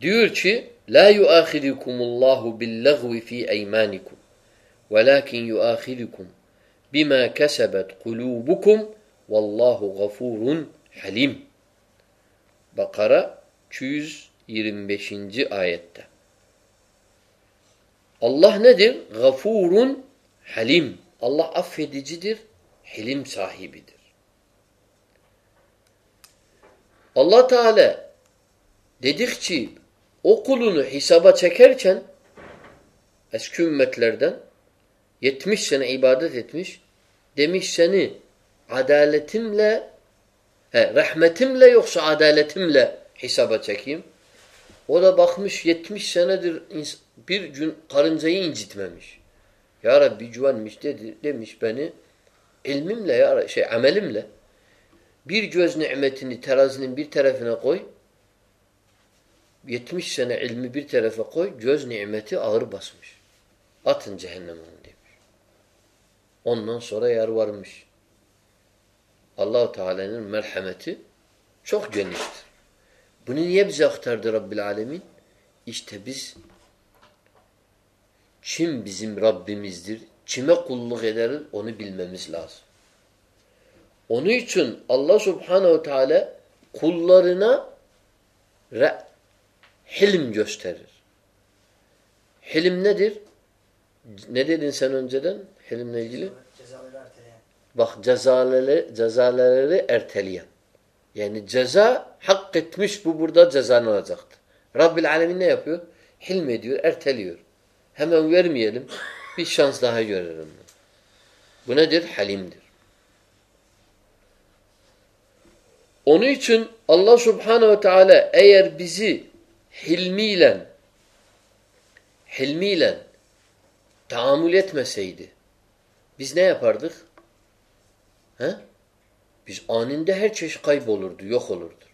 Diyor ki La yuahidukumullahu billagvi fi eymanikum velakin yuahidukum bima kesebet kulubukum vallahu gafurun halim. Bakara 225. ayette. Allah nedir? Gafurun halim. Allah affedicidir, hilim sahibidir. Allah Teala dedikçe o kulunu hesaba çekerken eski ümmetlerden 70 sene ibadet etmiş demiş seni adaletimle he, rahmetimle yoksa adaletimle hesaba çekeyim. O da bakmış 70 senedir bir gün karıncayı incitmemiş. Ya Rabbi güvenmiş dedi, demiş beni ilmimle ya şey amelimle bir göz nimetini terazinin bir tarafına koy 70 sene ilmi bir tarafa koy, göz nimeti ağır basmış. Atın cehenneme demiş. Ondan sonra yer varmış. Allahu Teala'nın merhameti çok geniştir. Bunu niye bize aktardı Rabbil Alemin? İşte biz kim bizim Rabbimizdir, kime kulluk ederiz onu bilmemiz lazım. Onun için Allah Subhanahu Teala kullarına hilm gösterir. Hilim nedir? Ne dedin sen önceden hilimle ilgili? Bak cezaları, cezaları erteleyen. Yani ceza hak etmiş bu burada cezalanacak. Rabbil Alemin ne yapıyor? Hilm ediyor, erteliyor. Hemen vermeyelim. Bir şans daha görelim. Bu nedir? Halimdir. Onun için Allah Subhanahu ve Teala eğer bizi hilmiyle hilmiyle tahammül etmeseydi biz ne yapardık? He? Biz anında her çeşit kaybolurdu, yok olurdu.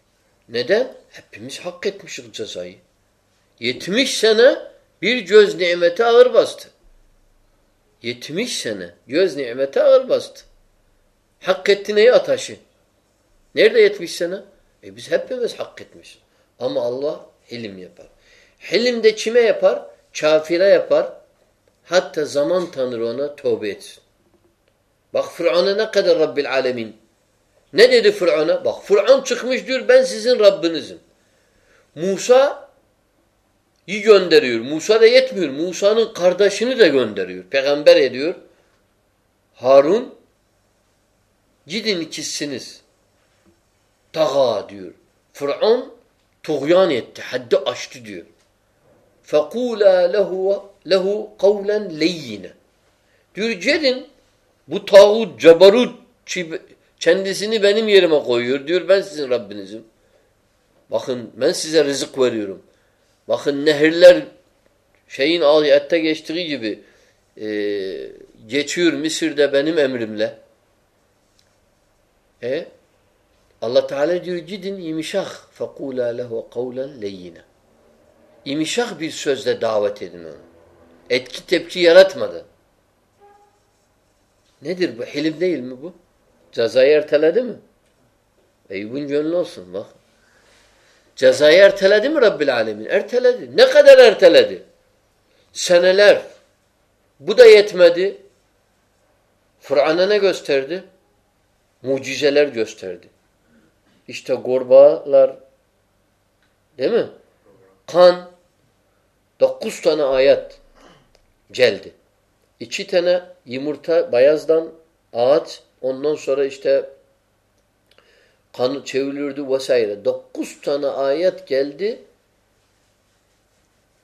Neden? Hepimiz hak etmişiz cezayı. 70 sene bir göz nimeti ağır bastı. 70 sene göz nimeti ağır bastı. Hak etti neyi ataşı? Nerede 70 sene? E biz hepimiz hak etmişiz. Ama Allah hilim yapar. Hilim de kime yapar? Kafire yapar. Hatta zaman tanır ona tövbe etsin. Bak Fır'an'a ne kadar Rabbil Alemin. Ne dedi Fır'an'a? Bak Fır'an çıkmış diyor ben sizin Rabbinizim. Musa iyi gönderiyor. Musa da yetmiyor. Musa'nın kardeşini de gönderiyor. Peygamber ediyor. Harun gidin ikisiniz. Taga diyor. Fır'an tuğyan etti. Haddi aştı diyor. فَقُولَا lehu lehu kavlen leyyine. Diyor gelin bu tağut, cebarut kendisini benim yerime koyuyor. Diyor ben sizin Rabbinizim. Bakın ben size rızık veriyorum. Bakın nehirler şeyin ayette geçtiği gibi e, geçiyor Mısır'da benim emrimle. E Allah Teala diyor gidin imişah fekula lehu kavlen leyyine. İmişah bir sözle davet edin onu. Etki tepki yaratmadı. Nedir bu? Hilim değil mi bu? Cezayı erteledi mi? Eyüp'ün gönlü olsun bak. Cezayı erteledi mi Rabbil Alemin? Erteledi. Ne kadar erteledi? Seneler. Bu da yetmedi. Fır'an'a ne gösterdi? Mucizeler gösterdi. İşte gorbalar değil mi? Kan dokuz tane ayet geldi. İki tane yumurta bayazdan ağaç ondan sonra işte kanı çevrilirdi vesaire. Dokuz tane ayet geldi.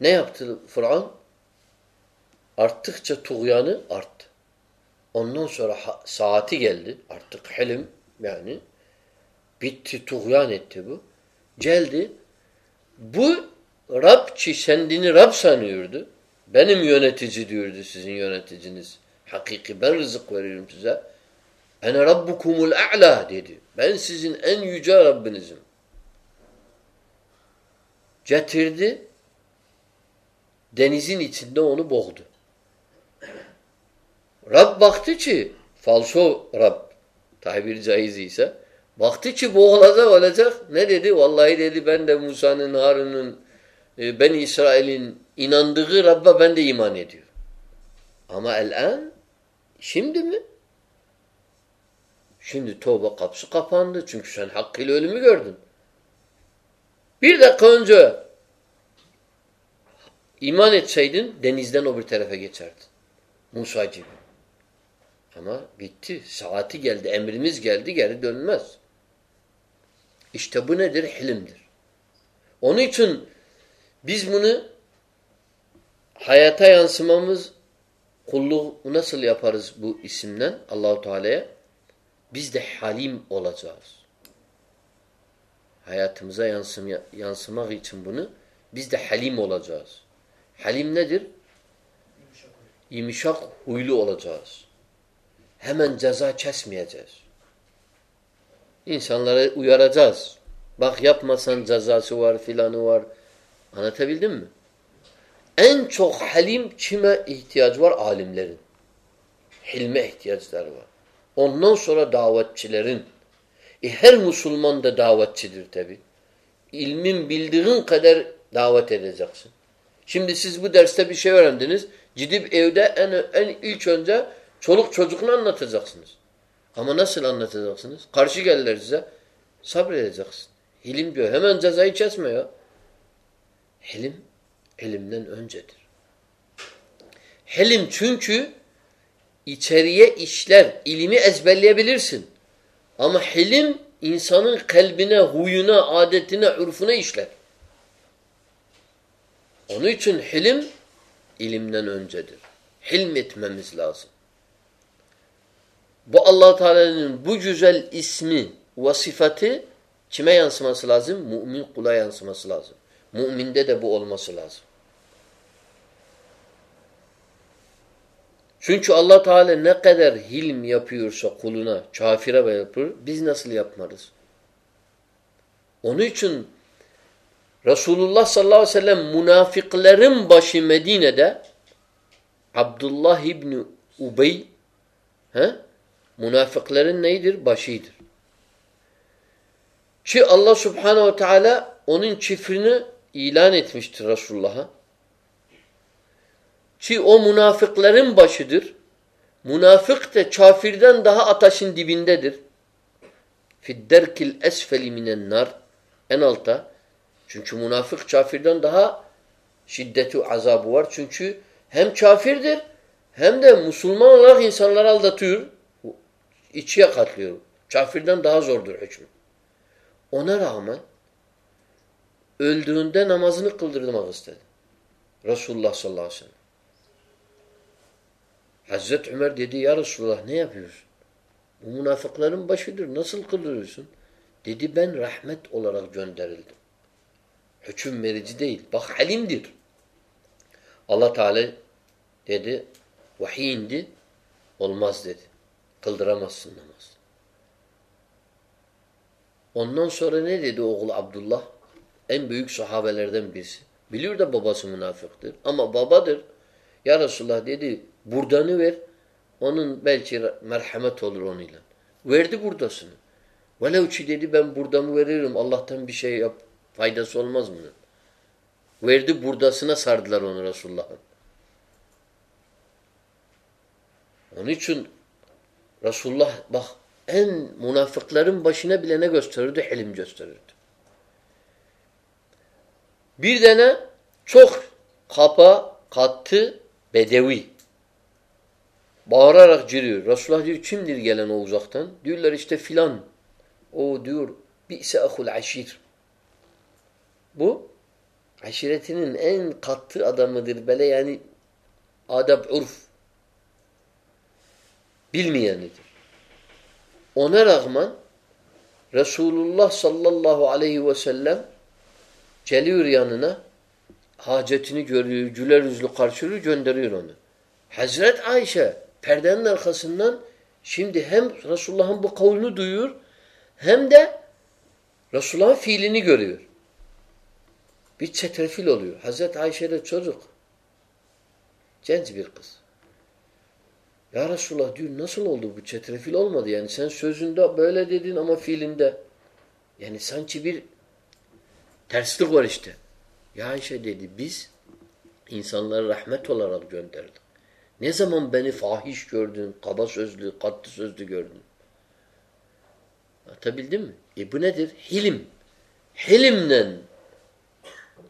Ne yaptı Fıraun? Arttıkça tuğyanı arttı. Ondan sonra saati geldi. Artık hilim yani. Bitti, tuğyan etti bu. Geldi. Bu Rab ki kendini Rab sanıyordu. Benim yönetici diyordu sizin yöneticiniz. Hakiki ben rızık veriyorum size. Ene rabbukumul a'la dedi. Ben sizin en yüce Rabbinizim. Getirdi. Denizin içinde onu boğdu. Rab baktı ki falso Rab tabiri caiz ise baktı ki boğulacak olacak. Ne dedi? Vallahi dedi ben de Musa'nın Harun'un e, ben İsrail'in inandığı Rabb'a ben de iman ediyorum. Ama el şimdi mi? Şimdi tövbe kapısı kapandı. Çünkü sen hakkıyla ölümü gördün. Bir dakika önce iman etseydin denizden o bir tarafa geçerdin. Musa. Ama bitti. Saati geldi. Emrimiz geldi. Geri dönmez. İşte bu nedir? Hilimdir. Onun için biz bunu hayata yansımamız kulluğu nasıl yaparız bu isimden Allahu Teala'ya? Biz de halim olacağız. Hayatımıza yansım, yansımak için bunu biz de halim olacağız. Halim nedir? İmişak huylu olacağız. Hemen ceza kesmeyeceğiz. İnsanları uyaracağız. Bak yapmasan cezası var, filanı var. Anlatabildim mi? En çok halim kime ihtiyaç var? Alimlerin. Hilme ihtiyaçları var. Ondan sonra davetçilerin. E her Müslüman da davetçidir tabi. İlmin bildiğin kadar davet edeceksin. Şimdi siz bu derste bir şey öğrendiniz. Gidip evde en, en ilk önce çoluk çocukla anlatacaksınız. Ama nasıl anlatacaksınız? Karşı gelirler size. Sabredeceksin. Hilim diyor. Hemen cezayı kesme ya. Hilim elimden öncedir. Hilim çünkü içeriye işler, ilimi ezberleyebilirsin. Ama hilim insanın kalbine, huyuna, adetine, urfuna işler. Onun için hilim ilimden öncedir. Hilm etmemiz lazım. Bu allah Teala'nın bu güzel ismi ve sıfatı kime yansıması lazım? Mümin kula yansıması lazım. Müminde de bu olması lazım. Çünkü allah Teala ne kadar hilm yapıyorsa kuluna, kafire yapıyor, biz nasıl yapmarız? Onun için Resulullah sallallahu aleyhi ve sellem münafıkların başı Medine'de Abdullah İbni Ubey he? münafıkların neydir? Başıdır. Ki Allah subhanehu ve teala onun çifrini ilan etmiştir Resulullah'a. Ki o münafıkların başıdır. Münafık da kafirden daha ateşin dibindedir. Fidderkil esfeli minen nar. En alta. Çünkü münafık kafirden daha şiddeti azabı var. Çünkü hem kafirdir hem de Müslüman olarak insanları aldatıyor. İçiye katlıyor. Kafirden daha zordur hükmü. Ona rağmen öldüğünde namazını kıldırmak istedi. Resulullah sallallahu aleyhi ve sellem. Hazreti Ömer dedi ya Resulullah ne yapıyorsun? Bu münafıkların başıdır. Nasıl kıldırıyorsun? Dedi ben rahmet olarak gönderildim. Hüküm verici değil. Bak halimdir. Allah Teala dedi vahiy indi olmaz dedi. Kıldıramazsın namaz. Ondan sonra ne dedi oğlu Abdullah? En büyük sahabelerden birisi. Biliyor da babası münafıktır. Ama babadır. Ya Resulullah dedi burdanı ver. Onun belki merhamet olur onunla. Verdi burdasını. Velev ki dedi ben burdamı veririm. Allah'tan bir şey yap. Faydası olmaz mı? Verdi burdasına sardılar onu Resulullah'ın. Onun için Resulullah bak en münafıkların başına bile ne gösterirdi? Hilim gösterirdi. Bir tane çok kapa, katı, bedevi. Bağırarak giriyor. Resulullah diyor kimdir gelen o uzaktan? Diyorlar işte filan. O diyor bi'se ahul aşir. Bu aşiretinin en katı adamıdır. Böyle yani adab urf bilmeyenidir. Ona rağmen Resulullah sallallahu aleyhi ve sellem geliyor yanına hacetini görüyor, güler yüzlü karşılıyor, gönderiyor onu. Hazret Ayşe perdenin arkasından şimdi hem Resulullah'ın bu kavlini duyuyor hem de Resulullah'ın fiilini görüyor. Bir çetrefil oluyor. Hazreti Ayşe de çocuk. Genç bir kız. Ya Resulullah diyor nasıl oldu bu çetrefil olmadı yani sen sözünde böyle dedin ama fiilinde. Yani sanki bir terslik var işte. Ya Ayşe dedi biz insanları rahmet olarak gönderdik. Ne zaman beni fahiş gördün, kaba sözlü, katlı sözlü gördün? Anlatabildim mi? E bu nedir? Hilim. Hilimle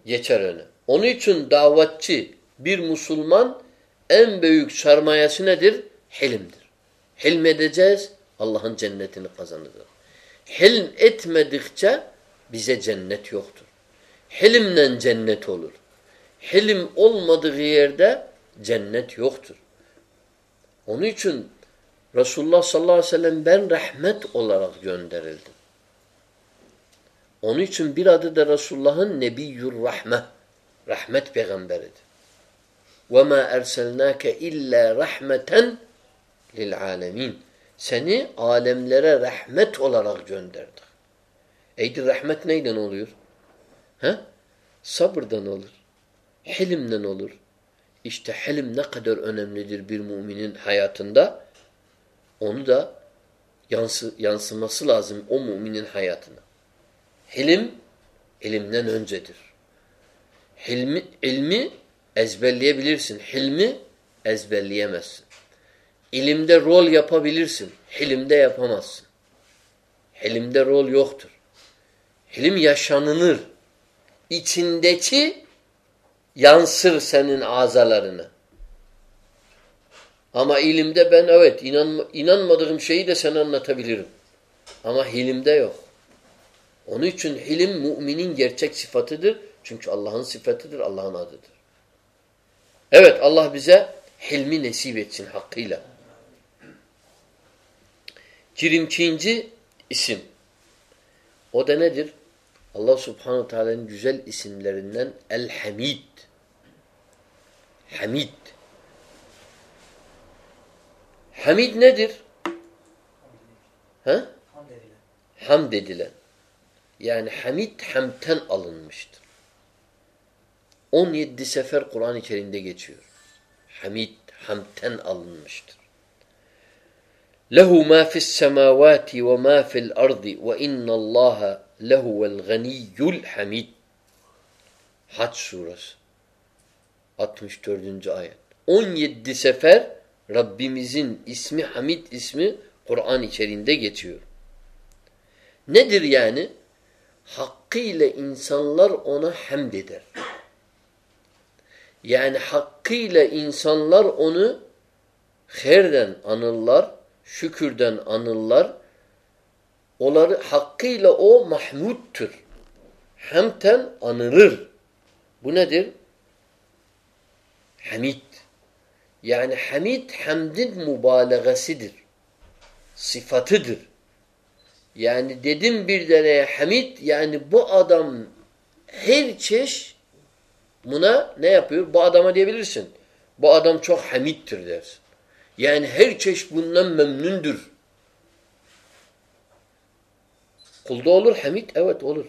geçer öne. Onun için davetçi bir Müslüman en büyük sarmayası nedir? Hilimdir. Hilm edeceğiz, Allah'ın cennetini kazanırız. Hilm etmedikçe bize cennet yoktur. Hilimle cennet olur. Hilim olmadığı yerde cennet yoktur. Onun için Resulullah sallallahu aleyhi ve sellem ben rahmet olarak gönderildim. Onun için bir adı da Resulullah'ın Nebiyyur Rahme. Rahmet peygamberidir. وَمَا اَرْسَلْنَاكَ اِلَّا رَحْمَةً lil'alemin. Seni alemlere rahmet olarak gönderdik. Eydir rahmet neyden oluyor? He? Sabırdan olur. Hilimden olur. İşte hilim ne kadar önemlidir bir müminin hayatında. Onu da yansı, yansıması lazım o müminin hayatına. Hilim ilimden öncedir. Hilmi, ilmi ezberleyebilirsin. Hilmi ezberleyemezsin. İlimde rol yapabilirsin. Hilimde yapamazsın. Hilimde rol yoktur. Hilim yaşanılır. İçindeki yansır senin azalarına. Ama ilimde ben evet inanma, inanmadığım şeyi de sana anlatabilirim. Ama hilimde yok. Onun için hilim müminin gerçek sıfatıdır. Çünkü Allah'ın sıfatıdır, Allah'ın adıdır. Evet Allah bize hilmi nesip etsin hakkıyla. 22. isim. O da nedir? Allah subhanahu teala'nın güzel isimlerinden El-Hamid. Hamid. Hamid nedir? Ha? Hamd edilen. Yani Hamid hamten alınmıştır. 17 sefer Kur'an-ı Kerim'de geçiyor. Hamid hamten alınmıştır. Lehu ma fis semavati ve ma fil ardi ve innallaha lehuvel ganiyyul hamid. Hac suresi 64. ayet. 17 sefer Rabbimizin ismi Hamid ismi Kur'an içerisinde geçiyor. Nedir yani? Hakkıyla insanlar ona hamd eder. Yani hakkıyla insanlar onu herden anırlar, şükürden anırlar. Onları hakkıyla o mahmuttur. Hamten anılır. Bu nedir? Hamid. Yani hamid hamdin mübalağasıdır. Sıfatıdır. Yani dedim bir deneye hamid yani bu adam her çeşit buna ne yapıyor? Bu adama diyebilirsin. Bu adam çok hamiddir dersin. Yani her çeşit bundan memnundur. Kulda olur hamid? Evet olur.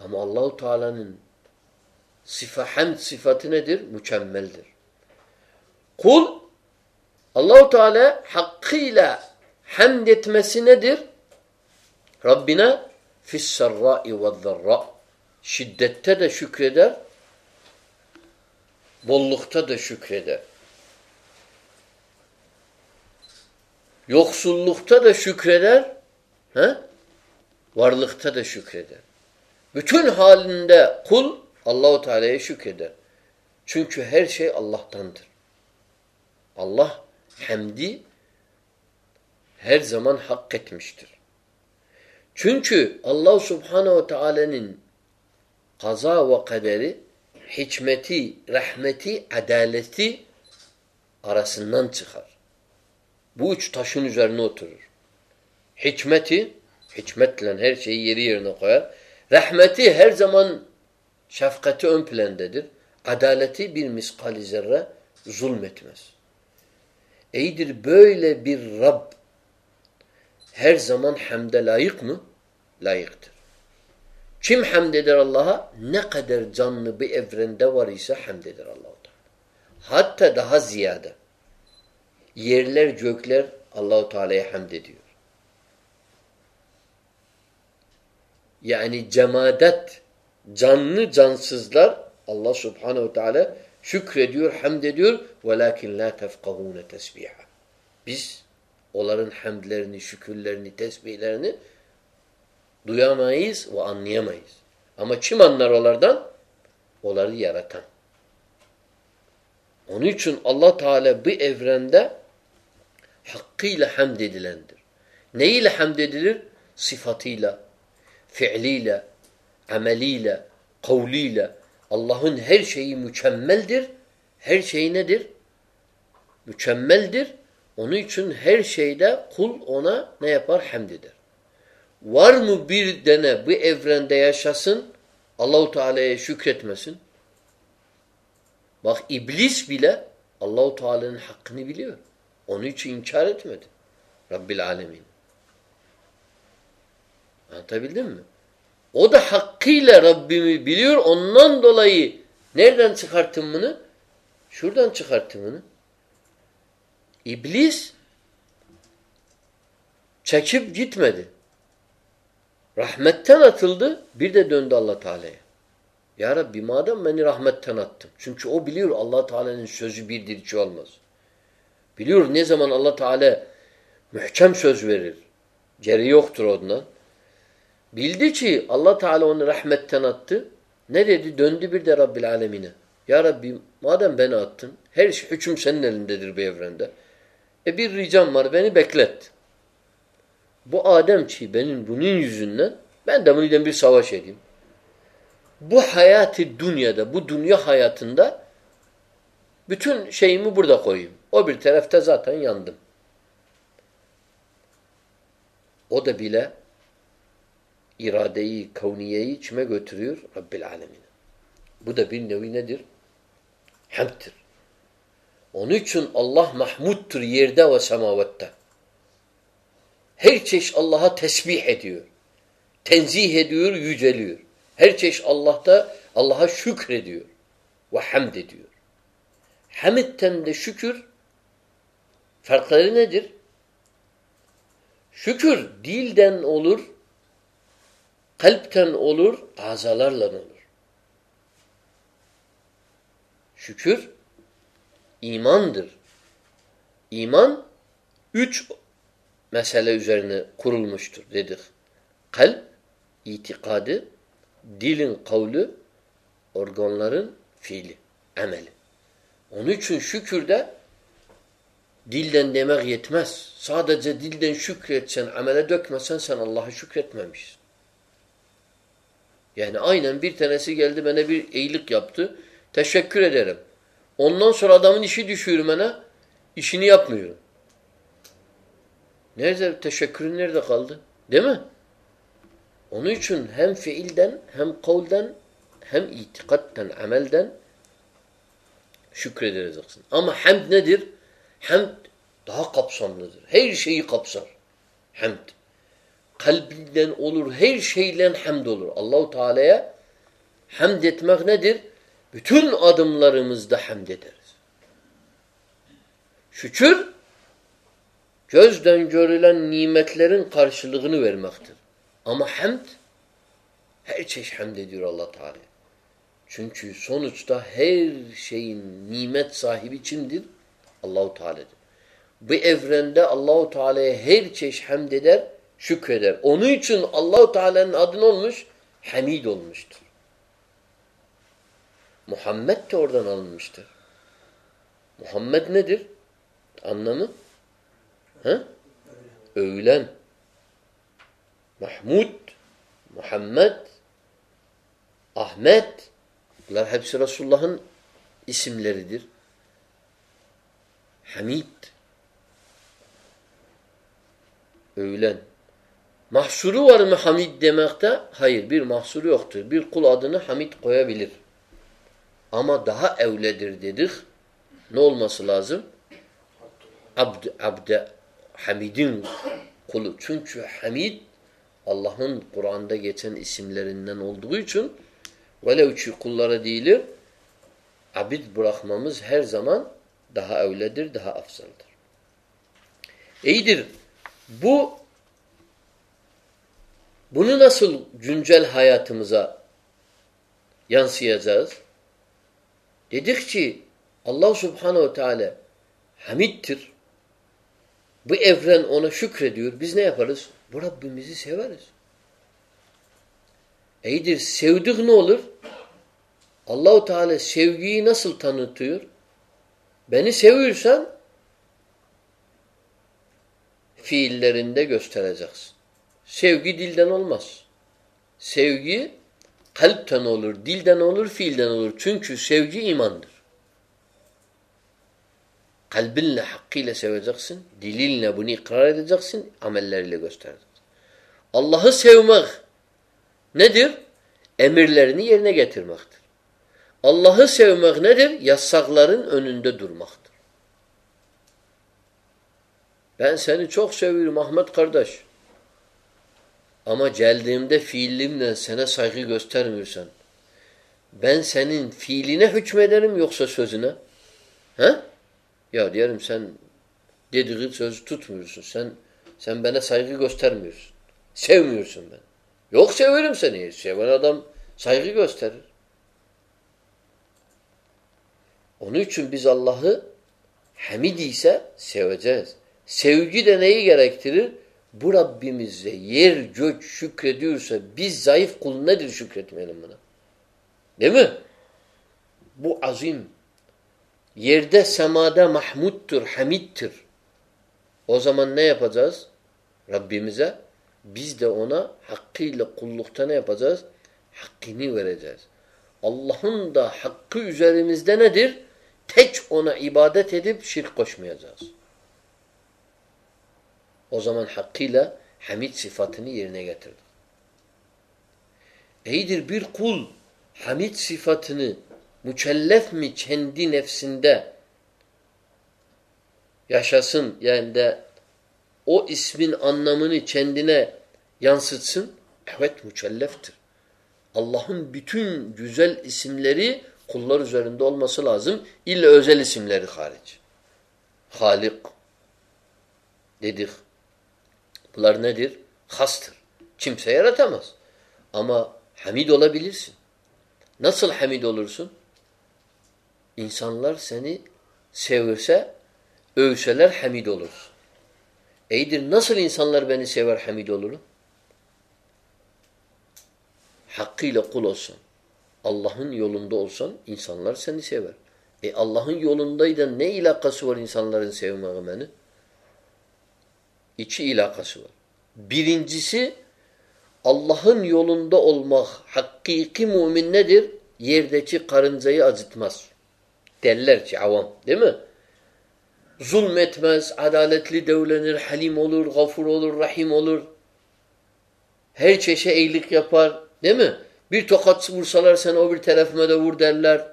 Ama Allahu Teala'nın sıfa, hamd sıfatı nedir? Mükemmeldir. Kul Allahu Teala hakkıyla hamd etmesi nedir? Rabbine fis-serra'i ve'z-zerra. Şiddette de şükreder, bollukta da şükreder. Yoksullukta da şükreder, he? varlıkta da şükreder. Bütün halinde kul Allahu Teala'ya şükreder. Çünkü her şey Allah'tandır. Allah hemdi her zaman hak etmiştir. Çünkü Allah Subhanahu Teala'nın kaza ve kaderi hikmeti, rahmeti, adaleti arasından çıkar. Bu üç taşın üzerine oturur. Hikmeti, hikmetle her şeyi yeri yerine koyar. Rahmeti her zaman şefkati ön plandadır. Adaleti bir miskali zerre zulmetmez. İyidir böyle bir Rab her zaman hamde layık mı? Layıktır. Kim hamd eder Allah'a? Ne kadar canlı bir evrende var ise hamd eder Allah-u Teala. Hatta daha ziyade. Yerler, gökler Allahu Teala'ya hamd ediyor. Yani cemadet, canlı cansızlar Allah Subhanahu Teala şükrediyor, hamd ediyor. وَلَكِنْ لَا تَفْقَهُونَ تَسْبِيحًا Biz onların hamdlerini, şükürlerini, tesbihlerini duyamayız ve anlayamayız. Ama kim anlar onlardan? Onları yaratan. Onun için Allah Teala bu evrende hakkıyla hamd edilendir. Neyle hamd edilir? Sıfatıyla, fiiliyle, ameliyle, kavliyle. Allah'ın her şeyi mükemmeldir. Her şey nedir? Mükemmeldir. Onun için her şeyde kul ona ne yapar? Hamd eder. Var mı bir dene bu evrende yaşasın Allahu Teala'ya şükretmesin? Bak iblis bile Allahu Teala'nın hakkını biliyor. Onun için inkar etmedi. Rabbil Alemin. Anlatabildim mi? O da hakkıyla Rabbimi biliyor. Ondan dolayı nereden çıkarttım bunu? Şuradan çıkarttım bunu. İblis çekip gitmedi. Rahmetten atıldı. Bir de döndü Allah Teala'ya. Ya Rabbi madem beni rahmetten attın. Çünkü o biliyor Allah Teala'nın sözü birdir iki olmaz. Biliyor ne zaman Allah Teala mühkem söz verir. Geri yoktur ondan. Bildi ki Allah Teala onu rahmetten attı. Ne dedi? Döndü bir de Rabbil Alemine. Ya Rabbi madem beni attın, her şey, hüküm senin elindedir bu evrende. E bir ricam var, beni beklet. Bu Adem ki benim bunun yüzünden ben de bununla bir savaş edeyim. Bu hayatı dünyada, bu dünya hayatında bütün şeyimi burada koyayım. O bir tarafta zaten yandım. O da bile iradeyi, kavniyeyi kime götürüyor? Rabbil Alemin. Bu da bir nevi nedir? Hamdtir. Onun için Allah mahmuttur yerde ve semavette. Her çeşit Allah'a tesbih ediyor. Tenzih ediyor, yüceliyor. Her çeşit Allah'ta Allah'a şükrediyor ve hamd ediyor. Hamitten de şükür farkları nedir? Şükür dilden olur, kalpten olur, azalarla olur. Şükür imandır. İman üç mesele üzerine kurulmuştur dedik. Kalp, itikadı, dilin kavlu, organların fiili, ameli. Onun için şükürde dilden demek yetmez. Sadece dilden şükretsen, amele dökmesen sen Allah'a şükretmemişsin. Yani aynen bir tanesi geldi bana bir iyilik yaptı. Teşekkür ederim. Ondan sonra adamın işi düşüyor bana. işini yapmıyorum. Nerede teşekkürün nerede kaldı? Değil mi? Onun için hem fiilden hem kavlden hem itikatten, amelden şükredeceksin. Ama hamd nedir? Hamd daha kapsamlıdır. Her şeyi kapsar. Hamd. Kalbinden olur, her şeyle hamd olur. Allahu Teala'ya hamd etmek nedir? Bütün adımlarımızda hamd ederiz. Şükür gözden görülen nimetlerin karşılığını vermektir. Ama hamd her çeşit hamd ediyor Allah Teala. Çünkü sonuçta her şeyin nimet sahibi kimdir? Allahu Teala'dır. Bu evrende Allahu Teala'ya her çeşit hamd eder, şükreder. Onun için Allahu Teala'nın adı olmuş? Hamid olmuştur. Muhammed de oradan alınmıştır. Muhammed nedir? Anlamı? He? Övülen. Mahmud, Muhammed, Ahmet bunlar hepsi Resulullah'ın isimleridir. Hamid övülen. Mahsuru var mı Hamid demekte? Hayır bir mahsuru yoktur. Bir kul adını Hamid koyabilir. Ama daha evledir dedik. Ne olması lazım? Abd, abde Hamid'in kulu. Çünkü Hamid Allah'ın Kur'an'da geçen isimlerinden olduğu için velev ki kullara değilir abid bırakmamız her zaman daha evledir, daha afzaldır. İyidir. Bu bunu nasıl güncel hayatımıza yansıyacağız? Dedik ki Allah subhanehu teala hamiddir. Bu evren ona şükrediyor. Biz ne yaparız? Bu Rabbimizi severiz. İyidir. Sevdik ne olur? Allahu Teala sevgiyi nasıl tanıtıyor? Beni seviyorsan fiillerinde göstereceksin. Sevgi dilden olmaz. Sevgi kalpten olur, dilden olur, fiilden olur. Çünkü sevgi imandır. Kalbinle, hakkıyla seveceksin. Dilinle bunu ikrar edeceksin. Amelleriyle göstereceksin. Allah'ı sevmek nedir? Emirlerini yerine getirmektir. Allah'ı sevmek nedir? Yasakların önünde durmaktır. Ben seni çok seviyorum Ahmet kardeş. Ama geldiğimde fiilimle sana saygı göstermiyorsan ben senin fiiline hükmederim yoksa sözüne. He? Ya diyelim sen dediğin sözü tutmuyorsun. Sen sen bana saygı göstermiyorsun. Sevmiyorsun ben. Yok severim seni. Seven adam saygı gösterir. Onun için biz Allah'ı Hamid ise seveceğiz. Sevgi de neyi gerektirir? Bu Rabbimize yer gök şükrediyorsa biz zayıf kul nedir şükretmeyelim buna? Değil mi? Bu azim. Yerde semada mahmuttur, hamidtir. O zaman ne yapacağız? Rabbimize biz de ona hakkıyla kullukta ne yapacağız? Hakkını vereceğiz. Allah'ın da hakkı üzerimizde nedir? Tek ona ibadet edip şirk koşmayacağız. O zaman hakkıyla hamid sıfatını yerine getirdik. İyidir bir kul hamid sıfatını mükellef mi kendi nefsinde yaşasın yani de o ismin anlamını kendine yansıtsın? Evet mükelleftir. Allah'ın bütün güzel isimleri kullar üzerinde olması lazım. İlla özel isimleri hariç. Halik dedik. Bunlar nedir? Hastır. Kimse yaratamaz. Ama hamid olabilirsin. Nasıl hamid olursun? İnsanlar seni sevirse, övseler hamid olursun. İyidir nasıl insanlar beni sever hamid olurum? Hakkıyla kul olsan, Allah'ın yolunda olsan insanlar seni sever. E Allah'ın yolundaydı ne ilakası var insanların sevmeği İki ilakası var. Birincisi Allah'ın yolunda olmak hakiki mümin nedir? Yerdeki karıncayı acıtmaz. Derler ki avam değil mi? Zulmetmez, adaletli devlenir, halim olur, gafur olur, rahim olur. Her çeşe iyilik yapar. Değil mi? Bir tokat vursalar sen o bir tarafıma da vur derler.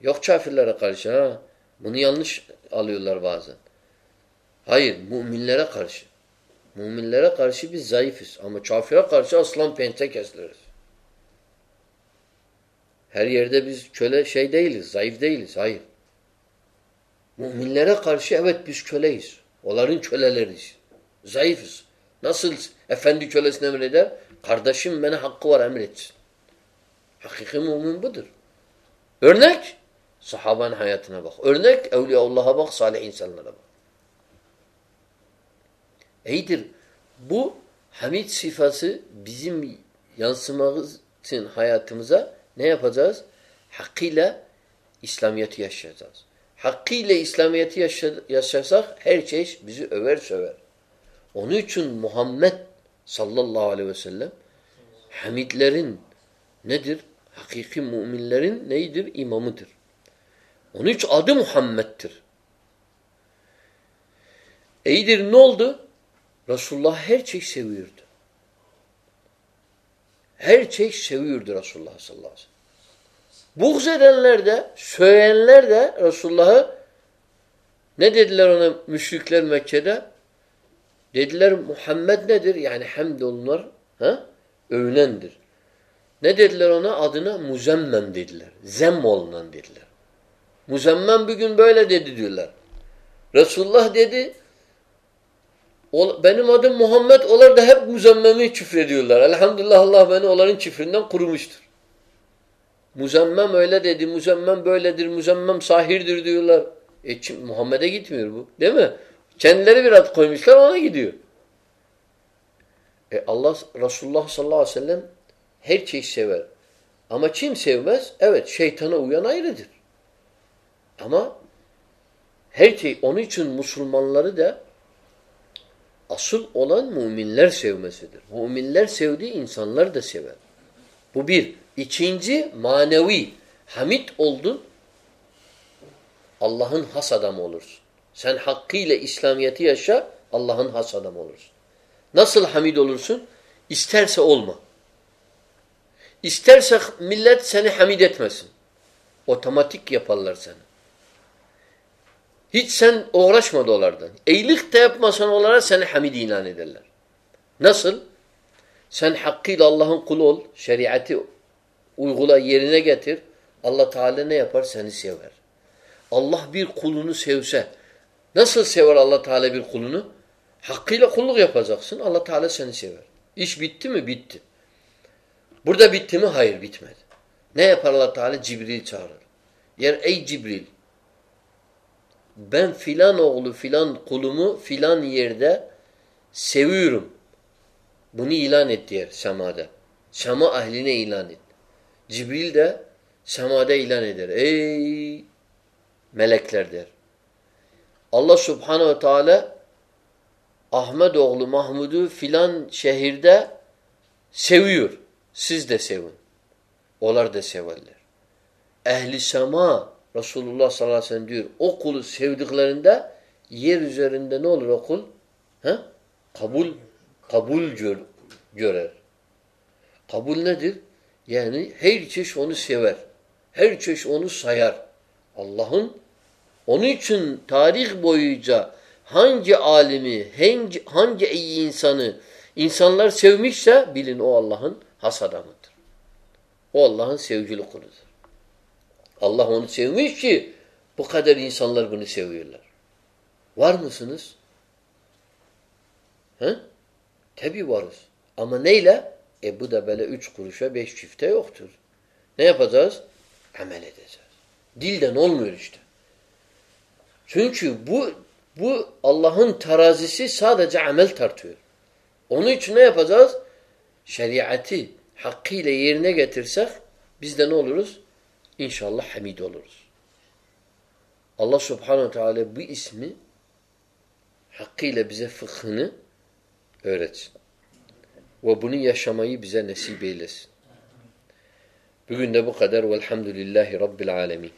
Yok kafirlere karşı ha. Bunu yanlış alıyorlar bazen. Hayır, müminlere karşı. Müminlere karşı biz zayıfız. Ama kafire karşı aslan pente kesiliriz. Her yerde biz köle şey değiliz, zayıf değiliz. Hayır. Müminlere karşı evet biz köleyiz. Onların köleleriyiz. Zayıfız. Nasıl efendi kölesine emreder? Kardeşim bana hakkı var emretsin. Hakiki mümin budur. Örnek sahabanın hayatına bak. Örnek Evliyaullah'a bak, salih insanlara bak. İyidir. Bu hamid sıfatı bizim yansımamız için hayatımıza ne yapacağız? Hakkıyla İslamiyet'i yaşayacağız. Hakkıyla İslamiyet'i yaşasak her şey bizi över söver. Onun için Muhammed sallallahu aleyhi ve sellem hamidlerin nedir? Hakiki müminlerin neydir? İmamıdır. Onun için adı Muhammed'tir. İyidir ne oldu? Resulullah her şey seviyordu. Her şey seviyordu Resulullah sallallahu aleyhi ve sellem. Buğz edenler de, söyleyenler de Resulullah'ı ne dediler ona müşrikler Mekke'de? Dediler Muhammed nedir? Yani hamd olunur, ha? övünendir. Ne dediler ona? Adına muzemmem dediler. Zem olunan dediler. Muzemmem bugün böyle dedi diyorlar. Resulullah dedi benim adım Muhammed onlar da hep muzemmemi küfrediyorlar. Elhamdülillah Allah beni onların küfründen kurumuştur. Muzemmem öyle dedi, muzemmem böyledir, muzemmem sahirdir diyorlar. E Muhammed'e gitmiyor bu. Değil mi? Kendileri bir ad koymuşlar ona gidiyor. E Allah Resulullah sallallahu aleyhi ve sellem her şeyi sever. Ama kim sevmez? Evet şeytana uyan ayrıdır. Ama her şey onun için Müslümanları da asıl olan müminler sevmesidir. Müminler sevdiği insanlar da sever. Bu bir. İkinci manevi. Hamid oldun. Allah'ın has adamı olursun. Sen hakkıyla İslamiyet'i yaşa, Allah'ın has adamı olursun. Nasıl hamid olursun? İsterse olma. İsterse millet seni hamid etmesin. Otomatik yaparlar seni. Hiç sen uğraşma dolardan. Eylik de yapmasan onlara seni hamid ilan ederler. Nasıl? Sen hakkıyla Allah'ın kulu ol. Şeriatı uygula yerine getir. Allah Teala ne yapar? Seni sever. Allah bir kulunu sevse nasıl sever Allah Teala bir kulunu? Hakkıyla kulluk yapacaksın. Allah Teala seni sever. İş bitti mi? Bitti. Burada bitti mi? Hayır bitmedi. Ne yapar Allah Teala? Cibril çağırır. Yer ey Cibril ben filan oğlu filan kulumu filan yerde seviyorum. Bunu ilan et diyor semada. Sema ehline ilan et. Cibril de semada ilan eder. Ey melekler der. Allah subhanehu ve teala Ahmet oğlu Mahmud'u filan şehirde seviyor. Siz de sevin. Onlar da severler. Ehli sema Resulullah sallallahu aleyhi ve sellem diyor o kulu sevdiklerinde yer üzerinde ne olur o kul? Ha? Kabul kabul gör, görer. Kabul nedir? Yani her çeşit onu sever. Her çeşit onu sayar. Allah'ın onun için tarih boyunca hangi alimi, hangi, hangi iyi insanı insanlar sevmişse bilin o Allah'ın has adamıdır. O Allah'ın sevgili kuludur. Allah onu sevmiş ki bu kadar insanlar bunu seviyorlar. Var mısınız? He? Tabi varız. Ama neyle? E bu da böyle üç kuruşa beş çifte yoktur. Ne yapacağız? Amel edeceğiz. Dilden olmuyor işte. Çünkü bu bu Allah'ın terazisi sadece amel tartıyor. Onun için ne yapacağız? Şeriatı hakkıyla yerine getirsek biz de ne oluruz? İnşallah hamid oluruz. Allah subhanehu teala bu ismi hakkıyla bize fıkhını öğretsin. Ve bunu yaşamayı bize nasip eylesin. Bugün de bu kadar. Velhamdülillahi Rabbil alemin.